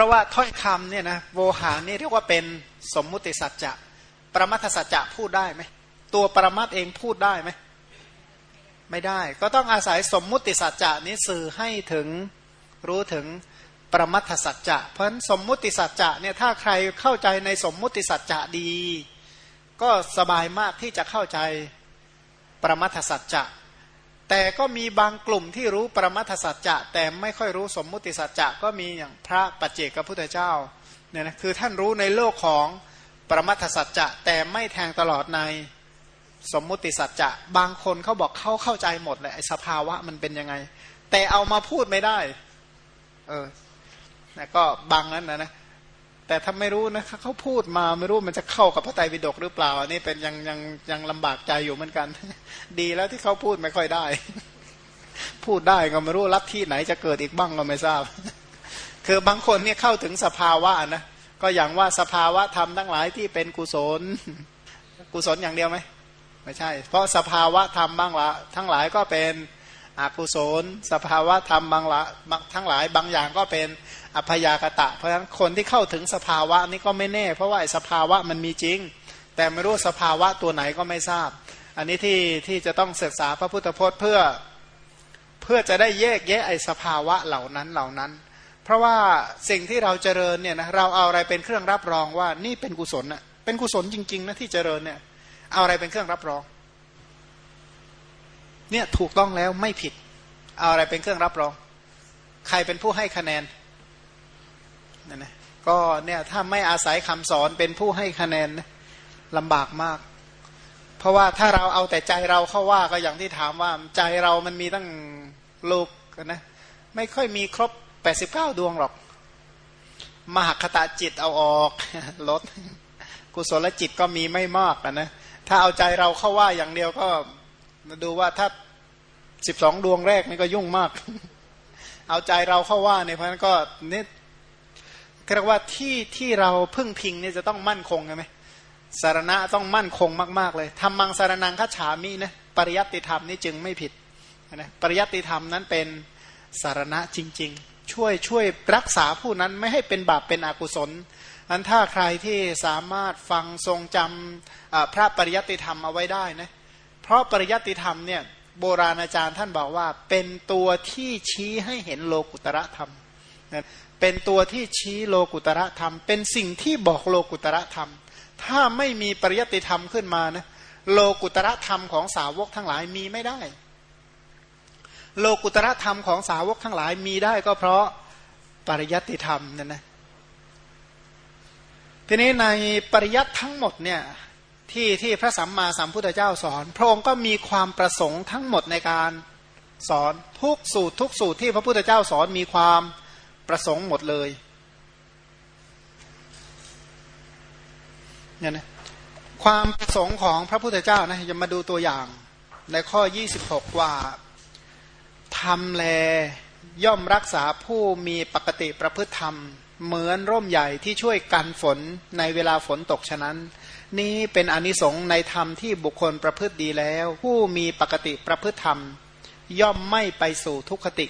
ราะว่าถ้อยคำเนี่ยนะโวหารนี่เรียกว่าเป็นสมมุติสัจจะปรมัตถสัจจะพูดได้ไหมตัวปรมัตเองพูดได้ไหมไม่ได้ ก็ต้องอาศัยสมมุติสัจจะนี้สื่อให้ถึงรู้ถึงปรมัตถสัจจะ เพราะฉะนั้นสมมุติสัจจะเนี่ยถ้าใครเข้าใจในสมมุติสัจจะดี ก็สบายมากที่จะเข้าใจปรมัตถสัจจะ แต่ก็มีบางกลุ่มที่รู้ปรมัตถสัจจะแต่ไม่ค่อยรู้สมมุติสัจจะก็มีอย่างพระปัจเจกพุทธเจ้าเนี่ยนะคือท่านรู้ในโลกของปรมัตถสัจจะแต่ไม่แทงตลอดในสมมุติสัจจะบางคนเขาบอกเขาเข้าใจหมดเลยไอ้สภาวะมันเป็นยังไง แต่เอามาพูดไม่ได้เออนะก็บางนั้นนะนะ แต่ถ้าไม่รู้นะเขาพูดมาไม่รู้มันจะเข้ากับพระไตรปิฎกหรือเปล่าอันนี้เป็นยังยังยังลำบากใจอยู่เหมือนกัน ดีแล้วที่เขาพูดไม่ค่อยได้ พูดได้ก็ไม่รู้รับที่ไหนจะเกิดอีกบ้างก็ไม่ทราบ คือบางคนเนี่ยเข้าถึงสภาวะนะก็อย่างว่าสภาวะธรรมทั้งหลายที่เป็นกุศล กุศลอย่างเดียวไหมไม่ใช่ เพราะสภาวะธรรมบ้างละทั้งหลายก็เป็น อกุศล สภาวะธรรมบางละทั้งหลายบางอย่างก็เป็นอภยากตะ เพราะฉะนั้นคนที่เข้าถึงสภาวะนี้ก็ไม่แน่ เพราะว่าสภาวะมันมีจริง แต่ไม่รู้สภาวะตัวไหนก็ไม่ทราบ อันนี้ที่ที่จะต้องศึกษาพระพุทธพจน์เพื่อเพื่อจะได้แยกแยะไอสภาวะเหล่านั้นเหล่านั้น เพราะว่าสิ่งที่เราเจริญเนี่ยนะเราเอาอะไรเป็นเครื่องรับรองว่านี่เป็นกุศลนะเป็นกุศลจริงๆนะที่เจริญเนี่ยเอาอะไรเป็นเครื่องรับรอง เนี่ยถูกต้องแล้วไม่ผิด เอาอะไรเป็นเครื่องรับรอง ใครเป็นผู้ให้คะแนนนั่นนะก็เนี่ยถ้าไม่อาศัยคำสอนเป็นผู้ให้คะแนนลำบากมาก เพราะว่าถ้าเราเอาแต่ใจเราเข้าว่าก็อย่างที่ถามว่าใจเรามันมีตั้งลูกนะไม่ค่อยมีครบแปดสิบเก้าดวงหรอก มหคตาจิตเอาออกลดกุศลจิตก็มีไม่มากนะถ้าเอาใจเราเข้าว่าอย่างเดียวก็ มาดูว่าถ้าสิบสองดวงแรกนี่ก็ยุ่งมาก เอาใจเราเข้าว่าเนี่ยเพราะนั้นก็นี่เรียกว่าที่ที่เราพึ่งพิงเนี่ยจะต้องมั่นคงใช่ไหมสารณะต้องมั่นคงมากๆเลยทำมังสารนังคัจฉามินะปริยัติธรรมนี่จึงไม่ผิดนะปริยัติธรรมนั้นเป็นสารณะจริง ๆ ช่วยช่วยรักษาผู้นั้นไม่ให้เป็นบาปเป็นอกุศลอันถ้าใครที่สามารถฟังทรงจำพระปริยัติธรรมเอาไว้ได้นะเราะปริยัติธรรมเนี่ยโบราณอาจารย์ท่านบอกว่า เป็นตัวที่ชี้ให้เห็นโลกุตระธรรมนะเป็นตัวที่ชี้โลกุตระธรรม เป็นสิ่งที่บอกโลกุตระธรรม ถ้าไม่มีปริยัติธรรมขึ้นมานะโลกุตระธรรมของสาวกทั้งหลายมีไม่ได้ โลกุตระธรรมของสาวกทั้งหลายมีได้ก็เพราะปริยัติธรรมนั่นนะทีนี้ในปริยัติทั้งหมดเนี่ย ที่ที่พระสัมมาสัมพุทธเจ้าสอน พระองค์ก็มีความประสงค์ทั้งหมดในการสอนทุกสูตรทุกสูตรที่พระพุทธเจ้าสอนมีความประสงค์หมดเลยเนี่ยนะความประสงค์ของพระพุทธเจ้านะจะมาดูตัวอย่างในข้อ 26 ว่าทำแลย่อมรักษาผู้มีปกติประพฤติธรรม เหมือนร่มใหญ่ที่ช่วยกันฝนในเวลาฝนตกฉะนั้น นี้เป็นอนิสงส์ในธรรมที่บุคคลประพฤติดีแล้ว ผู้มีปกติประพฤติธรรม ย่อมไม่ไปสู่ทุกขติ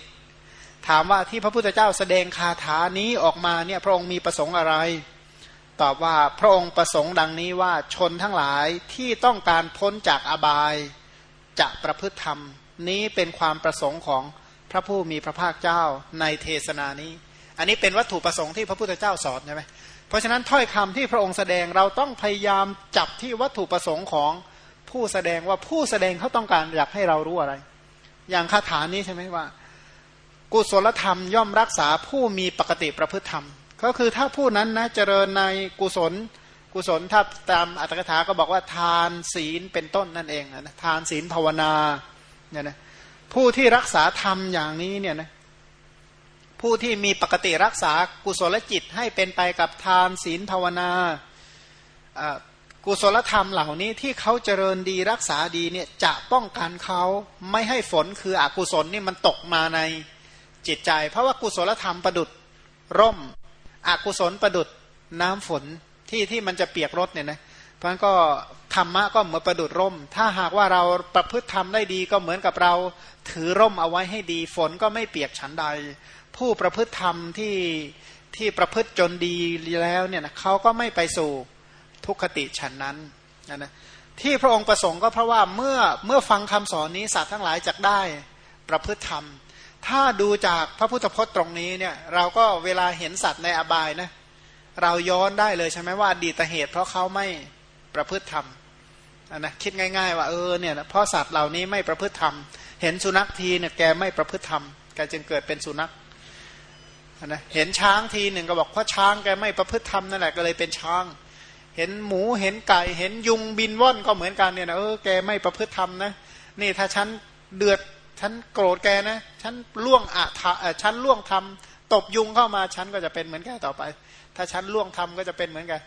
ถามว่าที่พระพุทธเจ้าแสดงคาถานี้ออกมาเนี่ยพระองค์มีประสงค์อะไร ตอบว่าพระองค์ประสงค์ดังนี้ว่าชนทั้งหลายที่ต้องการพ้นจากอบายจะประพฤติธรรม นี้เป็นความประสงค์ของพระผู้มีพระภาคเจ้าในเทศนานี้ อันนี้เป็นวัตถุประสงค์ที่พระพุทธเจ้าสอนใช่ไหม เพราะฉะนั้นถ้อยคำที่พระองค์แสดงเราต้องพยายามจับที่วัตถุประสงค์ของผู้แสดงว่าผู้แสดงเขาต้องการอยากให้เรารู้อะไร อย่างคาถานี้ใช่ไหมว่า กุศลธรรมย่อมรักษาผู้มีปกติประพฤติธรรม ก็คือถ้าผู้นั้นนะเจริญในกุศล กุศลถ้าตามอัตถกถาก็บอกว่าทานศีลเป็นต้นนั่นเองนะทานศีลภาวนาเนี่ยนะผู้ที่รักษาธรรมอย่างนี้เนี่ยนะ ผู้ที่มีปกติรักษากุศลจิตให้เป็นไปกับทานศีลภาวนากุศลธรรมเหล่านี้ที่เขาเจริญดีรักษาดีเนี่ยจะป้องกันเขาไม่ให้ฝนคืออกุศลนี่มันตกมาในจิตใจ เพราะว่ากุศลธรรมประดุดร่ม อกุศลประดุดน้ำฝนที่ที่มันจะเปียกรถเนี่ยนะเพราะนั้นก็ธรรมะก็เหมือนประดุดร่ม ถ้าหากว่าเราประพฤติธรรมได้ดีก็เหมือนกับเราถือร่มเอาไว้ให้ดีฝนก็ไม่เปียกฉันใด ผู้ประพฤติธรรมที่ที่ประพฤติจนดีแล้วเนี่ยนะเขาก็ไม่ไปสู่ทุกขติฉันนั้นนะนะที่พระองค์ประสงค์ก็เพราะว่าเมื่อเมื่อฟังคำสอนนี้สัตว์ทั้งหลายจะได้ประพฤติธรรม ถ้าดูจากพระพุทธพจน์ตรงนี้เนี่ยเราก็เวลาเห็นสัตว์ในอบายนะเราย้อนได้เลยใช่ไหมว่าดีตเหตุ เพราะเขาไม่ประพฤติธรรมนะคิดง่าย ๆ ว่าเออเนี่ยเพราะสัตว์เหล่านี้ไม่ประพฤติธรรม เห็นสุนัขทีเนี่ยแกไม่ประพฤติธรรมแกจึงเกิดเป็นสุนัข นะเห็นช้างทีหนึ่งก็บอกเพราะช้างแกไม่ประพฤติธรรมนั่นแหละก็เลยเป็นช้าง เห็นหมูเห็นไก่เห็นยุงบินว่อนก็เหมือนกันเนี่ยนะเออแกไม่ประพฤติธรรมนะนี่ถ้าฉันเดือดฉันโกรธแกนะฉันล่วงอะทะฉันล่วงทำตบยุงเข้ามาฉันก็จะเป็นเหมือนแกต่อไป ถ้าฉันล่วงทำก็จะเป็นเหมือนกัน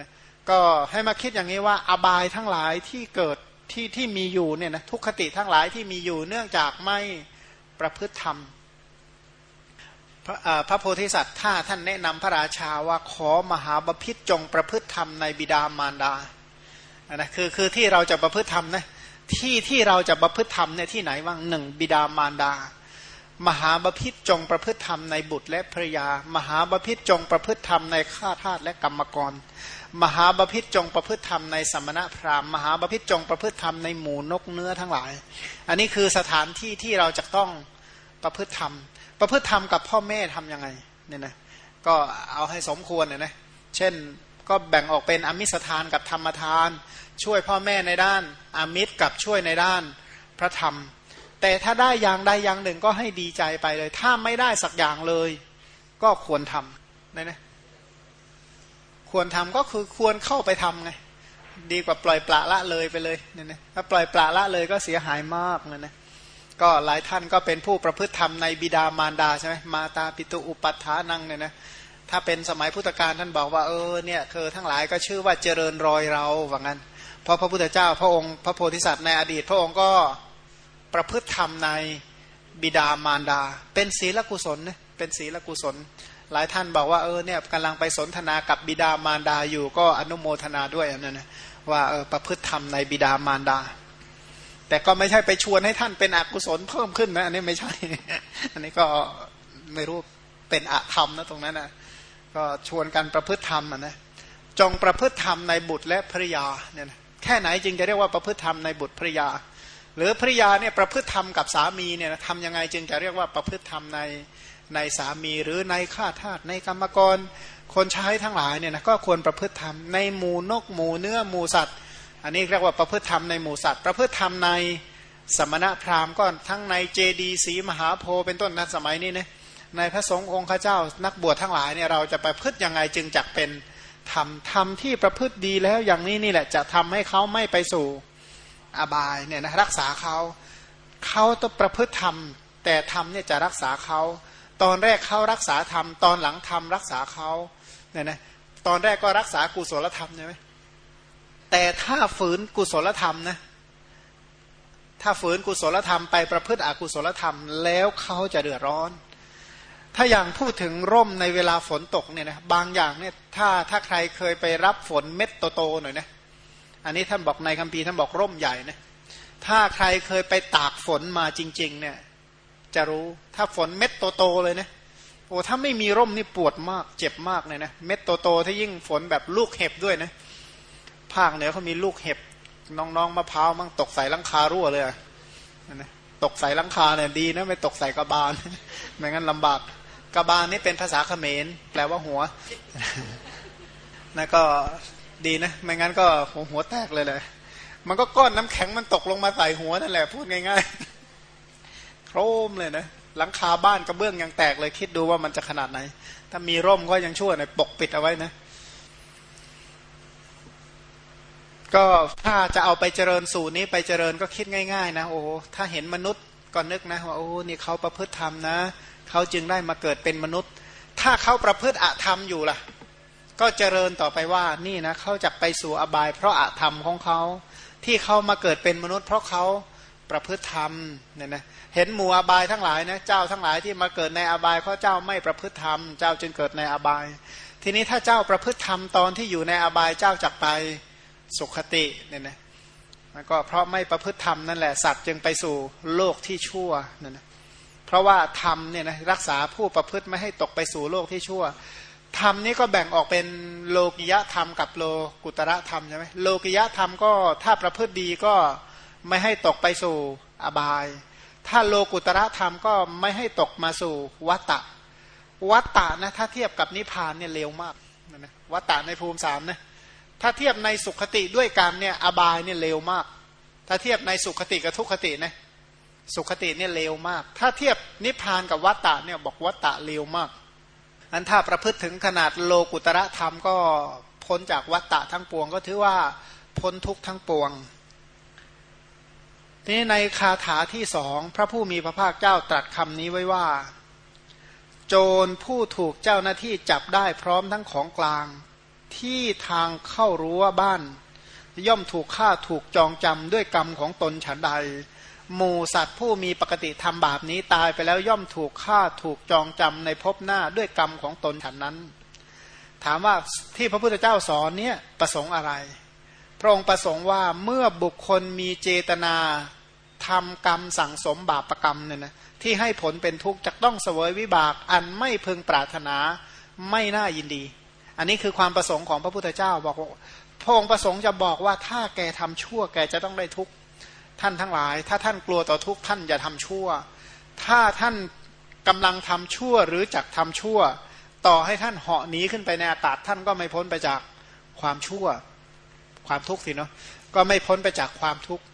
นะก็ให้มาคิดอย่างนี้ว่าอบายทั้งหลายที่เกิดที่ที่มีอยู่เนี่ยนะทุกขติทั้งหลายที่มีอยู่เนื่องจากไม่ประพฤติธรรม พระโพธิสัตว์ถ้าท่านแนะนำพระราชาว่าขอมหาบพิษจงประพฤติธรรมในบิดามารดานะคือคือที่เราจะประพฤติธรรมนะที่ที่เราจะประพฤติธรรมเนี่ยที่ไหนว่างหนึ่งบิดามารดา มหาบพิษจงประพฤติธรรมในบุตรและภรยา มหาบพิษจงประพฤติธรรมในข้าทาสและกรรมกร มหาบพิษจงประพฤติธรรมในสมณพราหมณ์ มหาบพิษจงประพฤติธรรมในหมูนกเนื้อทั้งหลาย อันนี้คือสถานที่ที่เราจะต้องประพฤติธรรม ประพฤติธรรมกับพ่อแม่ทํำยังไงเนี่ยนะก็เอาให้สมควรเนี่ยนะเช่นก็แบ่งออกเป็นอมิสทานกับธรรมทาน ช่วยพ่อแม่ในด้านอามิตรกับช่วยในด้านพระธรรม แต่ถ้าได้อย่างใดอย่างหนึ่งก็ให้ดีใจไปเลย ถ้าไม่ได้สักอย่างเลย ก็ควรทำนะนะควรทำก็คือควรเข้าไปทำไงดีกว่าปล่อยปละละเลยไปเลยเนี่ยนะถ้าปล่อยปละละเลยก็เสียหายมากเลยนะ ก็หลายท่านก็เป็นผู้ประพฤติธรรมในบิดามารดาใช่ไหมมาตาปิตุอุปัฏฐานังเนี่ยนะถ้าเป็นสมัยพุทธกาลท่านบอกว่าเออเนี่ยคือทั้งหลายก็ชื่อว่าเจริญรอยเราว่างั้น เพราะพระพุทธเจ้าพระองค์พระโพธิสัตว์ในอดีต พระองค์ก็ประพฤติธรรมในบิดามารดา เป็นศีลกุศลนะเป็นศีลกุศล หลายท่านบอกว่าเออเนี่ยกำลังไปสนทนากับบิดามารดาอยู่ก็อนุโมทนาด้วยนั่นนะว่าเออประพฤติธรรมในบิดามารดา แต่ก็ไม่ใช่ไปชวนให้ท่านเป็นอกุศลเพิ่มขึ้นนะอันนี้ไม่ใช่ อันนี้ก็ไม่รู้เป็นอธรรมนะตรงนั้นนะก็ชวนกันประพฤติธรรมนะจงประพฤติธรรมในบุตรและภริยาเนี่ยนะแค่ไหนจึงจะเรียกว่าประพฤติธรรมในบุตรภริยา หรือภริยาเนี่ยประพฤติธรรมกับสามีเนี่ยทำยังไงจึงจะเรียกว่าประพฤติธรรมในในสามีหรือในข้าทาสในกรรมกรคนใช้ทั้งหลายเนี่ยนะก็ควรประพฤติธรรมในหมูนกหมูเนื้อหมูสัตว์ อันนี้เรียกว่าประพฤติธรรมในหมู่สัตว์ ประพฤติธรรมในสมณพราหมณ์ก็ทั้งในเจดีสีมหาโพธิ์เป็นต้นนั้นสมัยนี้นะในพระสงฆ์องค์ข้าเจ้านักบวชทั้งหลายเนี่ยเราจะประพฤติยังไงจึงจักเป็นธรรมธรรมที่ประพฤติดีแล้วอย่างนี้นี่แหละจะทำให้เขาไม่ไปสู่อบายเนี่ยนะรักษาเขาเขาต้องประพฤติธรรม แต่ธรรมเนี่ยจะรักษาเขาตอนแรกเขารักษาธรรมตอนหลังธรรมรักษาเขาเนี่ยนะตอนแรกก็รักษากุศลธรรมใช่ไหม แต่ถ้าฝืนกุศลธรรมนะถ้าฝืนกุศลธรรมไปประพฤติอกุศลธรรม แล้วเขาจะเดือดร้อน ถ้าอย่างพูดถึงร่มในเวลาฝนตกเนี่ยนะบางอย่างเนี่ยถ้าถ้าใครเคยไปรับฝนเม็ดโตๆหน่อยนะอันนี้ท่านบอกในคัมภีร์ท่านบอกร่มใหญ่นะถ้าใครเคยไปตากฝนมาจริง ๆ เนี่ย จะรู้ถ้าฝนเม็ดโตๆเลยนะโอ้ถ้าไม่มีร่มนี่ปวดมากเจ็บมากเลยนะเม็ดโตๆถ้ายิ่งฝนแบบลูกเห็บด้วยนะ ภาคเหนือเขามีลูกเห็บน้องๆมะพร้าวมั่งตกใส่ลังคารั่วเลยนะตกใส่ลังคาเนี่ยดีนะไม่ตกใส่กระบาลไม่งั้นลำบากกระบาลนี่เป็นภาษาเขมร แปลว่าหัวนะก็ดีนะไม่งั้นก็หัวหัวแตกเลยเลยมันก็ก้อนน้ำแข็งมันตกลงมาใส่หัวนั่นแหละพูดง่ายๆโครมเลยนะหลังคาบ้านกระเบื้องยังแตกเลยคิดดูว่ามันจะขนาดไหน ถ้ามีร่มก็ยังชั่วหน่อยปกปิดเอาไว้นะ ก็ถ้าจะเอาไปเจริญสูตรนี้ไปเจริญก็คิดง่ายๆ นะโอ้ถ้าเห็นมนุษย์ก็นึกนะว่าโอ้นี่เขาประพฤติธรรมนะเขาจึงได้มาเกิดเป็นมนุษย์ ถ้าเขาประพฤติอธรรมอยู่ล่ะ ก็เจริญต่อไปว่านี่นะเขาจะไปสู่อบาย เพราะอธรรมของเขาที่เขามาเกิดเป็นมนุษย์ เพราะเขาประพฤติธรรมเนี่ยนะเห็นหมู่อบายทั้งหลายนะเจ้าทั้งหลายที่มาเกิดในอบายเพราะเจ้าไม่ประพฤติธรรมเจ้าจึงเกิดในอบาย ทีนี้ถ้าเจ้าประพฤติธรรมตอนที่อยู่ในอบายเจ้าจักไป สุขติเนี่ยนะมันก็เพราะไม่ประพฤติธรรมนั่นแหละสัตว์จึงไปสู่โลกที่ชั่วนั่นนะเพราะว่าธรรมเนี่ยนะรักษาผู้ประพฤติไม่ให้ตกไปสู่โลกที่ชั่วธรรมนี่ก็แบ่งออกเป็นโลกิยะธรรมกับโลกุตระธรรมใช่ไหมโลกิยะธรรมก็ถ้าประพฤติดีก็ไม่ให้ตกไปสู่อบาย ถ้าโลกุตระธรรมก็ไม่ให้ตกมาสู่วัตตะวัตตะนะถ้าเทียบกับนิพพานเนี่ยเร็วมากนะวัตตะในภูมิสามนะ ถ้าเทียบในสุขติด้วยกันเนี่ยอบายเนี่ยเร็วมาก ถ้าเทียบในสุขติกับทุกขตินะสุขติเนี่ยเร็วมาก ถ้าเทียบนิพพานกับวัตตะเนี่ยบอกวัตตะเร็วมาก อันถ้าประพฤติถึงขนาดโลกุตระธรรมก็พ้นจากวัตตะทั้งปวง ก็ถือว่าพ้นทุกทั้งปวงนี่ในคาถาที่สองพระผู้มีพระภาคเจ้าตรัสคำนี้ไว้ว่า โจรผู้ถูกเจ้าหน้าที่จับได้พร้อมทั้งของกลาง ที่ทางเข้ารั้วบ้าน ย่อมถูกฆ่าถูกจองจำด้วยกรรมของตนฉันใดหมูสัตว์ผู้มีปกติทำบาปนี้ตายไปแล้วย่อมถูกฆ่าถูกจองจำในภพหน้าด้วยกรรมของตนฉันนั้น ถามว่าที่พระพุทธเจ้าสอนเนี่ยประสงค์อะไร พระองค์ประสงค์ว่าเมื่อบุคคลมีเจตนาทำกรรมสั่งสมบาปประกรรมเนี่ยนะที่ให้ผลเป็นทุกข์จะต้องเสวยวิบากอันไม่พึงปรารถนาไม่น่ายินดี อันนี้คือความประสงค์ของพระพุทธเจ้าบอกว่าพระองค์ประสงค์จะบอกว่าถ้าแกทำชั่วแกจะต้องได้ทุกข์ท่านทั้งหลาย ถ้าท่านกลัวต่อทุกข์ท่านอย่าทำชั่ว ถ้าท่านกำลังทำชั่วหรือจักทำชั่ว ต่อให้ท่านเหาะหนีขึ้นไปในอากาศท่านก็ไม่พ้นไปจากความชั่ว ความทุกข์สิเนาะก็ไม่พ้นไปจากความทุกข์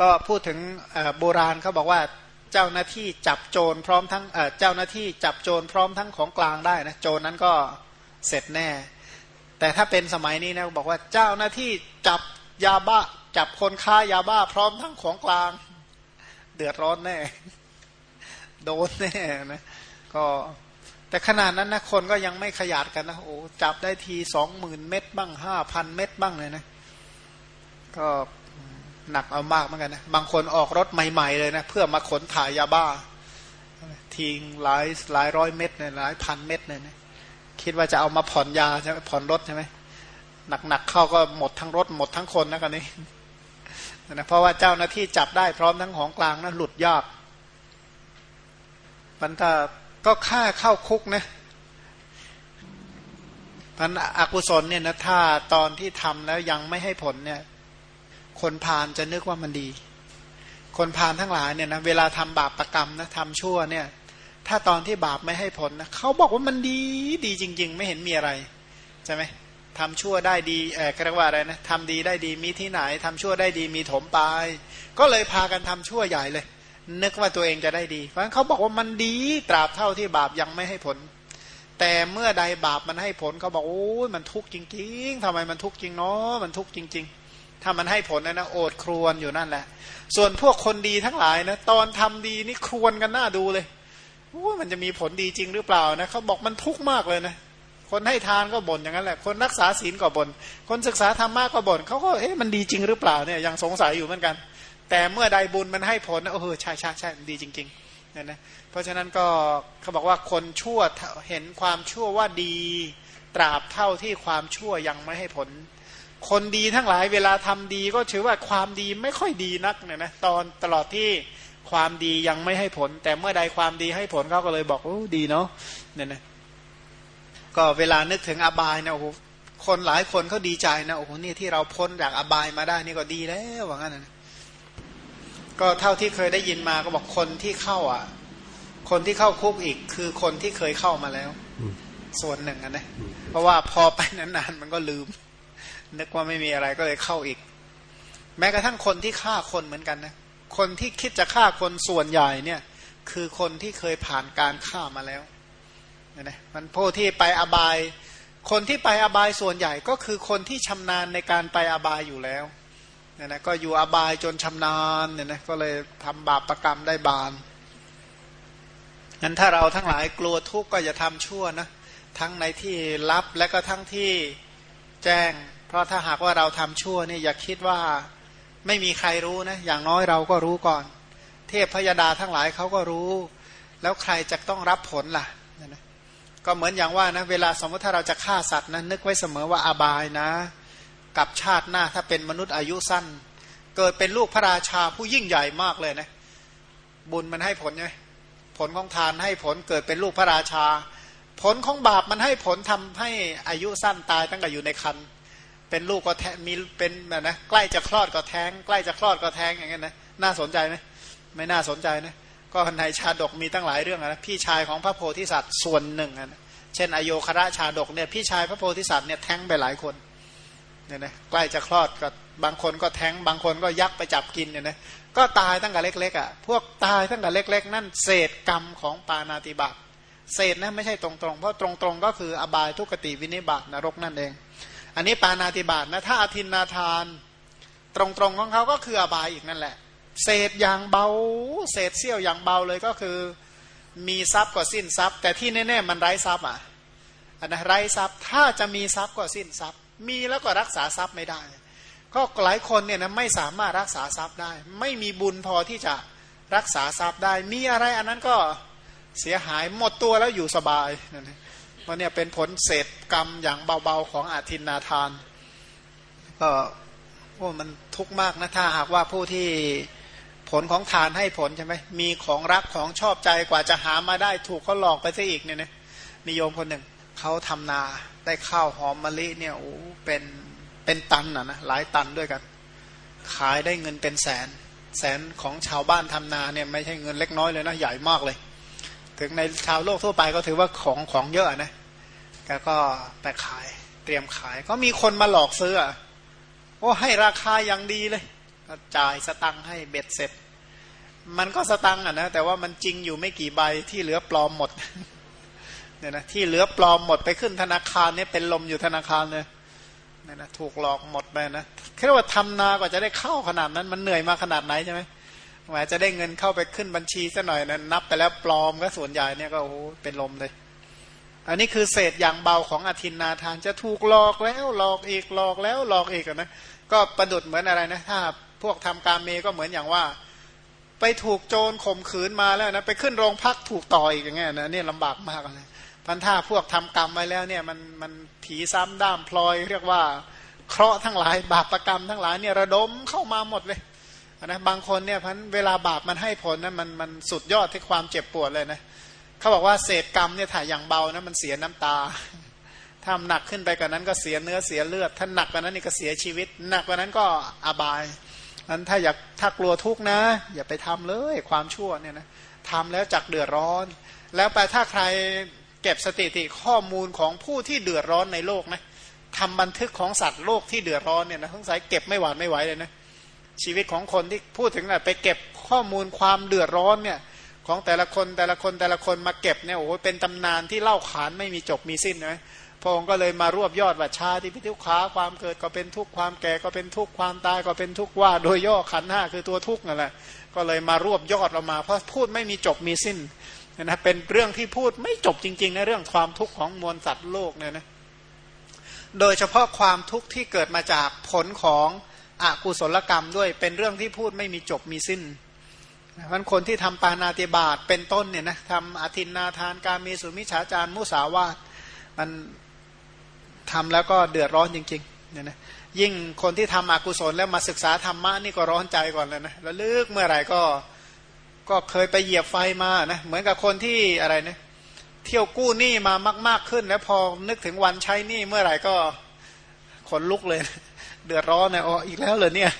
ก็พูดถึงโบราณเขาบอกว่า เจ้าหน้าที่จับโจรพร้อมทั้งเจ้าหน้าที่จับโจรพร้อมทั้งของกลางได้นะโจรนั้นก็เสร็จแน่ แต่ถ้าเป็นสมัยนี้นะบอกว่าเจ้าหน้าที่จับยาบ้าจับคนค้ายาบ้าพร้อมทั้งของกลาง เดือดร้อนแน่ โดนแน่นะก็แต่ขนาดนั้นนะคนก็ยังไม่ขยัดกันนะโอ้จับได้ทีสองหมื่นเม็ดบ้างห้าพันเม็ดบ้างเลยนะก็ หนักเอามากเหมือนกันนะบางคนออกรถใหม่ๆเลยนะเพื่อมาขนถ่ายยาบ้า ทิ้งหลายหลายร้อยเม็ดเนี่ยหลายพันเม็ดเนี่ยนะคิดว่าจะเอามาผ่อนยาใช่ไหมผ่อนรถใช่ไหมหนักๆเข้าก็หมดทั้งรถหมดทั้งคนนะกันนี้นะเพราะว่าเจ้าหน้าที่จับได้พร้อมทั้งของกลางนะหลุดยากมันถ้าก็ฆ่าเข้าคุกนะพันอกุศลเนี่ยนะถ้าตอนที่ทำแล้วยังไม่ให้ผลเนี่ย คนพานจะนึกว่ามันดี คนพานทั้งหลายเนี่ยนะเวลาทำบาปประกรรมนะทำชั่วเนี่ย ถ้าตอนที่บาปไม่ให้ผลนะเขาบอกว่ามันดีดีจริง ๆ ไม่เห็นมีอะไรใช่ไหมทำชั่วได้ดีเออเรียกว่าอะไรนะทำดีได้ดีมีที่ไหนทำชั่วได้ดีมีถมปลายก็เลยพากันทำชั่วใหญ่เลย นึกว่าตัวเองจะได้ดี เพราะฉะนั้นเขาบอกว่ามันดีตราบเท่าที่บาปยังไม่ให้ผล แต่เมื่อใดบาปมันให้ผลเขาบอกโอ้ยมันทุกข์จริง ๆทำไมมันทุกข์จริงเนาะมันทุกข์จริง ๆ ถ้ามันให้ผลนะนะโอดครวนอยู่นั่นแหละ ส่วนพวกคนดีทั้งหลายนะตอนทำดีนี่ครวนกันหน้าดูเลยโอ้ยมันจะมีผลดีจริงหรือเปล่านะเขาบอกมันทุกข์มากเลยนะคนให้ทานก็บ่นอย่างนั้นแหละ คนรักษาศีลก็บน่นคนศึกษาธรรมะก็บ่นเขาก็เอ๊ะมันดีจริงหรือเปล่าเนี่ยยังสงสัยอยู่เหมือนกัน แต่เมื่อใดบุญมันให้ผลโอ้โหใช่ใช่ใช่ดีจริงๆเนี่ยนะเพราะฉะนั้นก็เขาบอกว่าคนชั่วเห็นความชั่วว่าดี ตราบเท่าที่ความชั่วยังไม่ให้ผล คนดีทั้งหลายเวลาทำดีก็ถือว่าความดีไม่ค่อยดีนักเนี่ยนะตอนตลอดที่ความดียังไม่ให้ผล แต่เมื่อใดความดีให้ผลเขาก็เลยบอกโอ้ดีเนาะเนี่ยนะก็เวลานึกถึงอบายนะโอ้โหคนหลายคนเขาดีใจนะโอ้โหนี่ที่เราพ้นจากอบายมาได้นี่ก็ดีแล้วว่างั้นนะก็เท่าที่เคยได้ยินมาก็บอกคนที่เข้าอะ คนที่เข้าคุกอีก คือคนที่เคยเข้ามาแล้ว ส่วนหนึ่งนะเพราะว่าพอไปนานๆมันก็ลืม นึกว่าไม่มีอะไรก็เลยเข้าอีก แม้กระทั่งคนที่ฆ่าคนเหมือนกันนะคนที่คิดจะฆ่าคนส่วนใหญ่เนี่ย คือคนที่เคยผ่านการฆ่ามาแล้วนะมันผู้ที่ไปอบาย คนที่ไปอบายส่วนใหญ่ก็คือคนที่ชำนาญในการไปอบายอยู่แล้วเนี่ยนะก็อยู่อบายจนชำนาญเนี่ยนะก็เลยทำบาปประกรรมได้บานงั้นถ้าเราทั้งหลายกลัวทุกข์ก็อย่าทำชั่วนะทั้งในที่ลับและก็ทั้งที่แจ้ง เพราะถ้าหากว่าเราทำชั่วเนี่ยอย่าคิดว่าไม่มีใครรู้นะ อย่างน้อยเราก็รู้ก่อน เทพพยดาทั้งหลายเขาก็รู้ แล้วใครจะต้องรับผลล่ะก็เหมือนอย่างว่านะเวลาสมมติถ้าเราจะฆ่าสัตว์นะนึกไว้เสมอว่าอาบายนะ กับชาติหน้าถ้าเป็นมนุษย์อายุสั้น เกิดเป็นลูกพระราชาผู้ยิ่งใหญ่มากเลยนะ บุญมันให้ผลไงผลของทานให้ผลเกิดเป็นลูกพระราชา ผลของบาปมันให้ผลทำให้อายุสั้นตายตั้งแต่อยู่ในคัน เป็นลูกก็แทมีเป็นแบบนะใกล้จะคลอดก็แท้ง ใกล้จะคลอดก็แท้งอย่างเงี้ยนะน่าสนใจไหมไม่น่าสนใจนะก็ในชาดกมีตั้งหลายเรื่องนะพี่ชายของพระโพธิสัตว์ส่วนหนึ่งนะเช่นอโยคระชาดกเนี่ยพี่ชายพระโพธิสัตว์เนี่ยแท้งไปหลายคนเนี่ยนะใกล้จะคลอดก็บางคนก็แท้งบางคนก็ยักไปจับกินเนี่ยนะก็ตายตั้งแต่เล็กๆอะพวกตายตั้งแต่เล็ก ๆ นั่นเศษกรรมของปานาติบาตเศษนะไม่ใช่ตรงๆ เพราะตรงๆ ก็คืออบายทุกติวินิบาตนรกนั่นเอง อันนี้ปานาติบาตนะถ้าอาทินนาทาน ตรงๆของเขาก็คืออบายอีกนั่นแหละ เศษอย่างเบา เศษเสี้ยวอย่างเบาเลยก็คือ มีทรัพย์ก็สิ้นทรัพย์ แต่ที่แน่ๆมันไร้ทรัพย์อะอันนะไร้ทรัพย์ถ้าจะมีทรัพย์ก็สิ้นทรัพย์ มีแล้วก็รักษาทรัพย์ไม่ได้ ก็หลายคนเนี่ยนะไม่สามารถรักษาทรัพย์ได้ ไม่มีบุญพอที่จะรักษาทรัพย์ได้ มีอะไรอันนั้นก็เสียหายหมดตัวแล้วอยู่สบายนั่นเอง เพราะเนี่ยเป็นผลเศษกรรมอย่างเบาๆของอาทินนาทาน ก็โอ้มันทุกข์มากนะถ้าหากว่าผู้ที่ผลของทานให้ผลใช่ไหมมีของรักของชอบใจกว่าจะหามาได้ถูกเขาหลอกไปซะอีกเนี่ยนะมีโยมคนหนึ่งเขาทำนาได้ข้าวหอมมะลิเนี่ยโอ้เป็นเป็นตันอะนะหลายตันด้วยกัน ขายได้เงินเป็นแสน แสนของชาวบ้านทำนาเนี่ยไม่ใช่เงินเล็กน้อยเลยนะใหญ่มากเลย ถึงในชาวโลกทั่วไปก็ถือว่าของของเยอะนะแกก็ไปขายเตรียมขาย ก็มีคนมาหลอกซื้อโอ้ให้ราคาอย่างดีเลยก็จ่ายสตังค์ให้เบ็ดเสร็จ มันก็สตังค์อะนะแต่ว่ามันจริงอยู่ไม่กี่ใบที่เหลือปลอมหมดเนี่ยนะที่เหลือปลอมหมดไปขึ้นธนาคารเนี่ยเป็นลมอยู่ธนาคารเลยเนี่ยนะถูกหลอกหมดไปนะแค่ว่าทำนากว่าจะได้เข้าขนาดนั้น มันเหนื่อยมาขนาดไหนใช่ไหม หมายจะได้เงินเข้าไปขึ้นบัญชีซะหน่อยนะนับไปแล้วปลอมก็ส่วนใหญ่เนี่ยก็โอ้โหเป็นลมเลย อันนี้คือเศษอย่างเบาของอธินนาทานจะถูกหลอกแล้วหลอกอีกหลอกแล้วหลอกอีกนะก็ประดุดเหมือนอะไรนะถ้าพวกทำการเมก็เหมือนอย่างว่า ไปถูกโจรข่มขืนมาแล้วนะไปขึ้นโรงพักถูกต่ออีกอย่างเงี้ยนะเนี่ยลำบากมากเลยพันธะพวกทำกรรมไว้แล้วเนี่ยมันมันผีซ้ำด้ามพลอย เรียกว่าเคราะห์ทั้งหลาย บาปรกรรมทั้งหลายเนี่ยระดมเข้ามาหมดเลย นะบางคนเนี่ยพันเวลาบาปมันให้ผลนะมันมันสุดยอดที่ความเจ็บปวดเลยนะเขาบอกว่าเศษกรรมเนี่ยถ่ายอย่างเบานะมันเสียน้ำตาถ้าหนักขึ้นไปกว่านั้นก็เสียเนื้อเสียเลือด ถ้าหนักกว่านั้นนี่ก็เสียชีวิต หนักกว่านั้นก็อบายนั้นถ้าอยากถ้ากลัวทุกข์นะ อย่าไปทำเลยความชั่วเนี่ยนะทำแล้วจักเดือดร้อน แล้วไปถ้าใครเก็บสถิติข้อมูลของผู้ที่เดือดร้อนในโลกนะทำบันทึกของสัตว์โลกที่เดือดร้อนเนี่ยนะทั้งสายเก็บไม่หวานไม่ไหวเลยนะ ชีวิตของคนที่พูดถึงนะไปเก็บข้อมูลความเดือดร้อนเนี่ยของแต่ละคนแต่ละคนแต่ละคนมาเก็บเนี่ยโอ้โหเป็นตำนานที่เล่าขานไม่มีจบมีสิ้นนะพระองค์ก็เลยมารวบยอดว่าชาที่พิทุขาความเกิดก็เป็นทุกข์ความแก่ก็เป็นทุกข์ความตายก็เป็นทุกข์ว่า โดยย่อขันห้าคือตัวทุกข์นั่นแหละก็เลยมารวบยอดออกมา เพราะพูดไม่มีจบมีสิ้นนะเป็นเรื่องที่พูดไม่จบจริงๆในเรื่องความทุกข์ของมวลสัตว์โลกเนี่ยนะโดยเฉพาะความทุกข์ที่เกิดมาจากผลของ อกุศลกรรมด้วย เป็นเรื่องที่พูดไม่มีจบมีสิ้นมันคนที่ทำปานาติบาตเป็นต้นเนี่ยนะทำอธินนาทานการมีสุมิฉาจารมุสาวาตมันทำแล้วก็เดือดร้อนจริงๆเนี่ยนะยิ่งคนที่ทำอกุศลแล้วมาศึกษาธรรมะนี่ก็ร้อนใจก่อนเลยนะแล้วลึกเมื่อไหร่ก็ก็เคยไปเหยียบไฟมานะเหมือนกับคนที่อะไรนะเที่ยวกู้หนี้มามาก ๆขึ้น แล้วพอนึกถึงวันใช้หนี้เมื่อไหร่ก็ขนลุกเลย เดือดร้อนนะอ๋ออีกแล้วเลยเนี่ย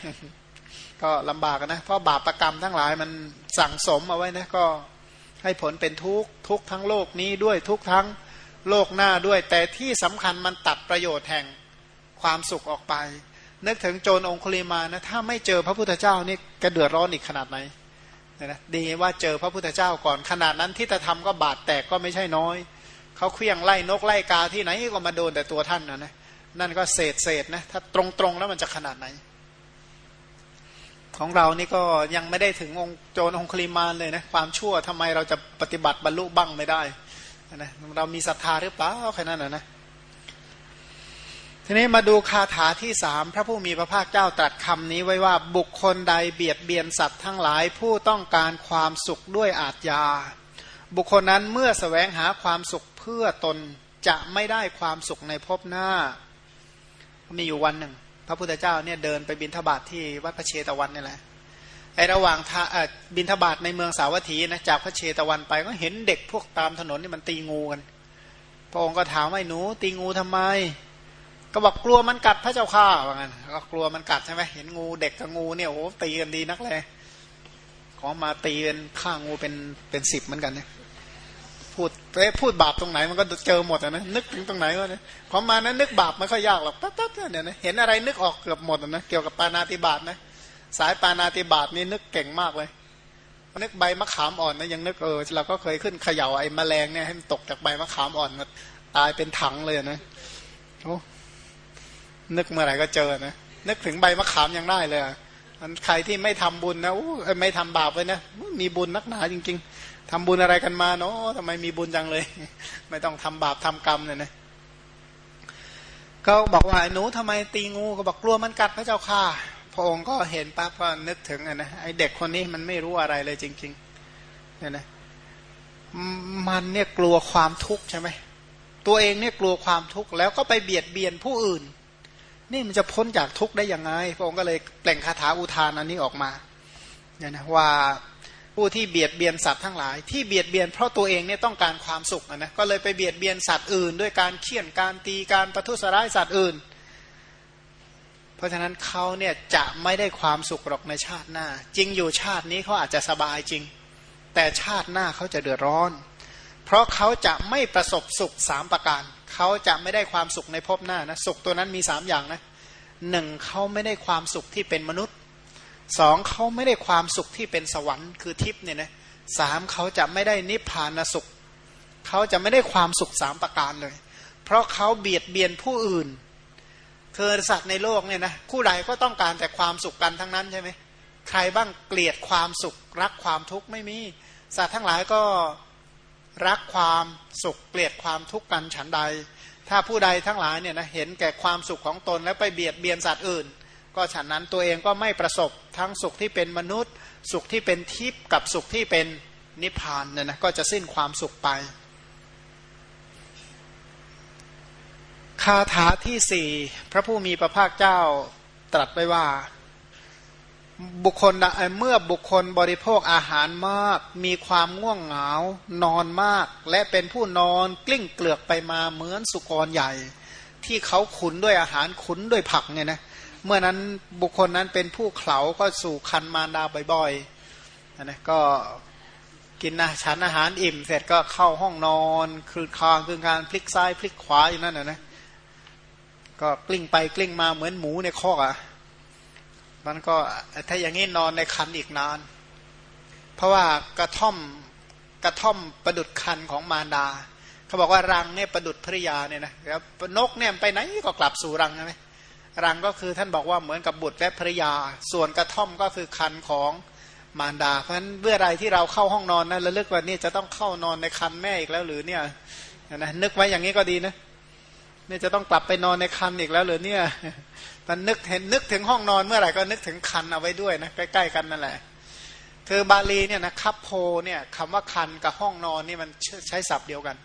ก็ลำบากนะ เพราะบาปประกรรมทั้งหลายมันสั่งสมเอาไว้นะก็ให้ผลเป็นทุกทุกทั้งโลกนี้ด้วยทุกทั้งโลกหน้าด้วย แต่ที่สำคัญมันตัดประโยชน์แห่งความสุขออกไป นึกถึงโจรองคุลิมานะถ้าไม่เจอพระพุทธเจ้านี่กระเดือดร้อนอีกขนาดไหนนะดีว่าเจอพระพุทธเจ้าก่อนขนาดนั้นที่จะทำก็บาดแตกก็ไม่ใช่น้อยเขาเคลี้ยงไล่นกไล่กาที่ไหนก็มาโดนแต่ตัวท่านนะนะ นั่นก็เศษเศษนะถ้าตรงตรงแล้วมันจะขนาดไหน ของเรานี่ก็ยังไม่ได้ถึงองค์โจรองคลิมานเลยนะความชั่วทำไมเราจะปฏิบัติบรรลุบ้างไม่ได้นะเรามีศรัทธาหรือเปล่าแค่นั้นนะนะทีนี้มาดูคาถาที่สามพระผู้มีพระภาคเจ้าตรัสคำนี้ไว้ว่าบุคคลใดเบียดเบียนสัตว์ทั้งหลายผู้ต้องการความสุขด้วยอาทยา บุคคลนั้นเมื่อสแสวงหาความสุขเพื่อตนจะไม่ได้ความสุขในภพหน้า มีอยู่วันหนึ่ง พระพุทธเจ้าเนี่ยเดินไปบินทบาทที่วัดพระเชตวันนี่แหละไอระหว่างบินทบาทในเมืองสาวัตถีนะจากพระเชตวันไปก็เห็นเด็กพวกตามถนนนี่มันตีงูกัน พระองค์ก็ถามว่าหนูตีงูทำไม ก็บอกกลัวมันกัดพระเจ้าข้าว่างั้นก็กลัวมันกัดใช่ไหมเห็นงูเด็กกับงูเนี่ยโอ้ตีกันดีนักเลยขอมาตีเป็นฆ่างูเป็นเป็นสิบเหมือนกันเนี่ย พูดเอ๊ะพูดบาปตรงไหนมันก็เจอหมดนะนึกถึงตรงไหนวะเนี่ยพอมานั้นนึกบาปไม่ค่อยยากหรอกปั๊บปั๊บเนี่ยนะเห็นอะไรนึกออกเกือบหมดนะเกี่ยวกับปานาติบาตนะสายปานาติบาตนี่นึกเก่งมากเลยนึกใบมะขามอ่อนนะยังนึกเออเราก็เคยขึ้นเขย่าไอ้แมลงเนี่ยให้มันตกจากใบมะขามอ่อนมาตายเป็นถังเลยนะโอ้นึกเมื่อไหร่ก็เจอนะนึกถึงใบมะขามยังได้เลยมันใครที่ไม่ทำบุญนะโอ้ไม่ทำบาปเลยนะมีบุญนักหนาจริง ๆ ทำบุญอะไรกันมาเนาะทำไมมีบุญจังเลย ไม่ต้องทำบาปทำกรรมเลยนะก็บอกว่าหนูทำไมตีงูก็บอกกลัวมันกัดพระเจ้าค่ะ พระองค์ก็เห็นปั๊บก็นึกถึงนะไอเด็กคนนี้มันไม่รู้อะไรเลยจริงๆเนี่ยนะมันเนี่ยกลัวความทุกข์ใช่ไหมตัวเองเนี่ยกลัวความทุกข์แล้วก็ไปเบียดเบียนผู้อื่น นี่มันจะพ้นจากทุกข์ได้ยังไง พระองค์ก็เลยเปล่งคาถาอุทานอันนี้ออกมาเนี่ยนะว่า ผู้ที่เบียดเบียนสัตว์ทั้งหลาย ที่เบียดเบียนเพราะตัวเองเนี่ยต้องการความสุขนะก็เลยไปเบียดเบียนสัตว์อื่น ด้วยการเคี่ยนการตีการประทุษร้ายสัตว์อื่น เพราะฉะนั้นเขาเนี่ยจะไม่ได้ความสุขหรอกในชาติหน้า จริงอยู่ชาตินี้เขาอาจจะสบายจริง แต่ชาติหน้าเขาจะเดือดร้อน เพราะเขาจะไม่ประสบสุขสามประการเขาจะไม่ได้ความสุขในภพหน้านะสุขตัวนั้นมีสามอย่างนะหนึ่งเขาไม่ได้ความสุขที่เป็นมนุษย์ สองเขาไม่ได้ความสุขที่เป็นสวรรค์คือทิพย์เนี่ยนะสามเขาจะไม่ได้นิพพานสุข เขาจะไม่ได้ความสุขสามประการเลย เพราะเขาเบียดเบียนผู้อื่นคือสัตว์ในโลกเนี่ยนะคู่ใดก็ต้องการแต่ความสุขกันทั้งนั้นใช่ไหมใครบ้างเกลียดความสุข รักความทุกข์ไม่มี สัตว์ทั้งหลายก็รักความสุขเกลียดความทุกข์กันฉันใด ถ้าผู้ใดทั้งหลายเนี่ยนะเห็นแก่ความสุขของตนแล้วไปเบียดเบียนสัตว์อื่น ก็ฉันนั้นตัวเองก็ไม่ประสบทั้งสุขที่เป็นมนุษย์ สุขที่เป็นทิพย์กับสุขที่เป็นนิพพานเนี่ยนะก็จะสิ้นความสุขไป คาถาที่สี่พระผู้มีพระภาคเจ้าตรัสไว้ว่า บุคคลเมื่อบุคคลบริโภคอาหารมาก มีความง่วงเหงา นอนมาก และเป็นผู้นอนกลิ้งเกลือกไปมาเหมือนสุกรใหญ่ ที่เขาขุนด้วยอาหารขุนด้วยผักเนี่ยนะเเมื่อนั้นบุคคลนั้นเป็นผู้เขาก็สู่คันมารดาบ่อยๆนะก็กินนะฉันอาหารอิ่ม เสร็จก็เข้าห้องนอนคือคางคือการพลิกซ้ายพลิกขวาอยู่นั้นนะนะก็กลิ้งไปกลิ้งมาเหมือนหมูในคอกอะ่ะมันก็ถ้าอย่างนี้นอนในคันอีกนาน เพราะว่ากระท่อมกระท่อมประดุดคันของมารดา เขาบอกว่ารังเนี่ยประดุดภริยาเนี่ยนะครับนกเนี่ยไปไหนก็กลับสู่รังใช่ไหม รังก็คือท่านบอกว่าเหมือนกับบุตรและภริยา ส่วนกระท่อมก็คือคันของมารดา เพราะฉะนั้นเมื่อไรที่เราเข้าห้องนอนนะระลึกว่านี่จะต้องเข้านอนในคันแม่อีกแล้วหรือเนี่ยนะนึกไว้อย่างนี้ก็ดีนะนี่จะต้องกลับไปนอนในคันอีกแล้วหรือเนี่ยมันนึกเห็นนึกถึงห้องนอนเมื่อไหร่ก็นึกถึงคันเอาไว้ด้วยนะใกล้ๆกันนั่นแหละคือบาลีเนี่ยนะคับโพเนี่ยคำว่าคันกับห้องนอนนี่มันใช้ศัพท์เดียวกัน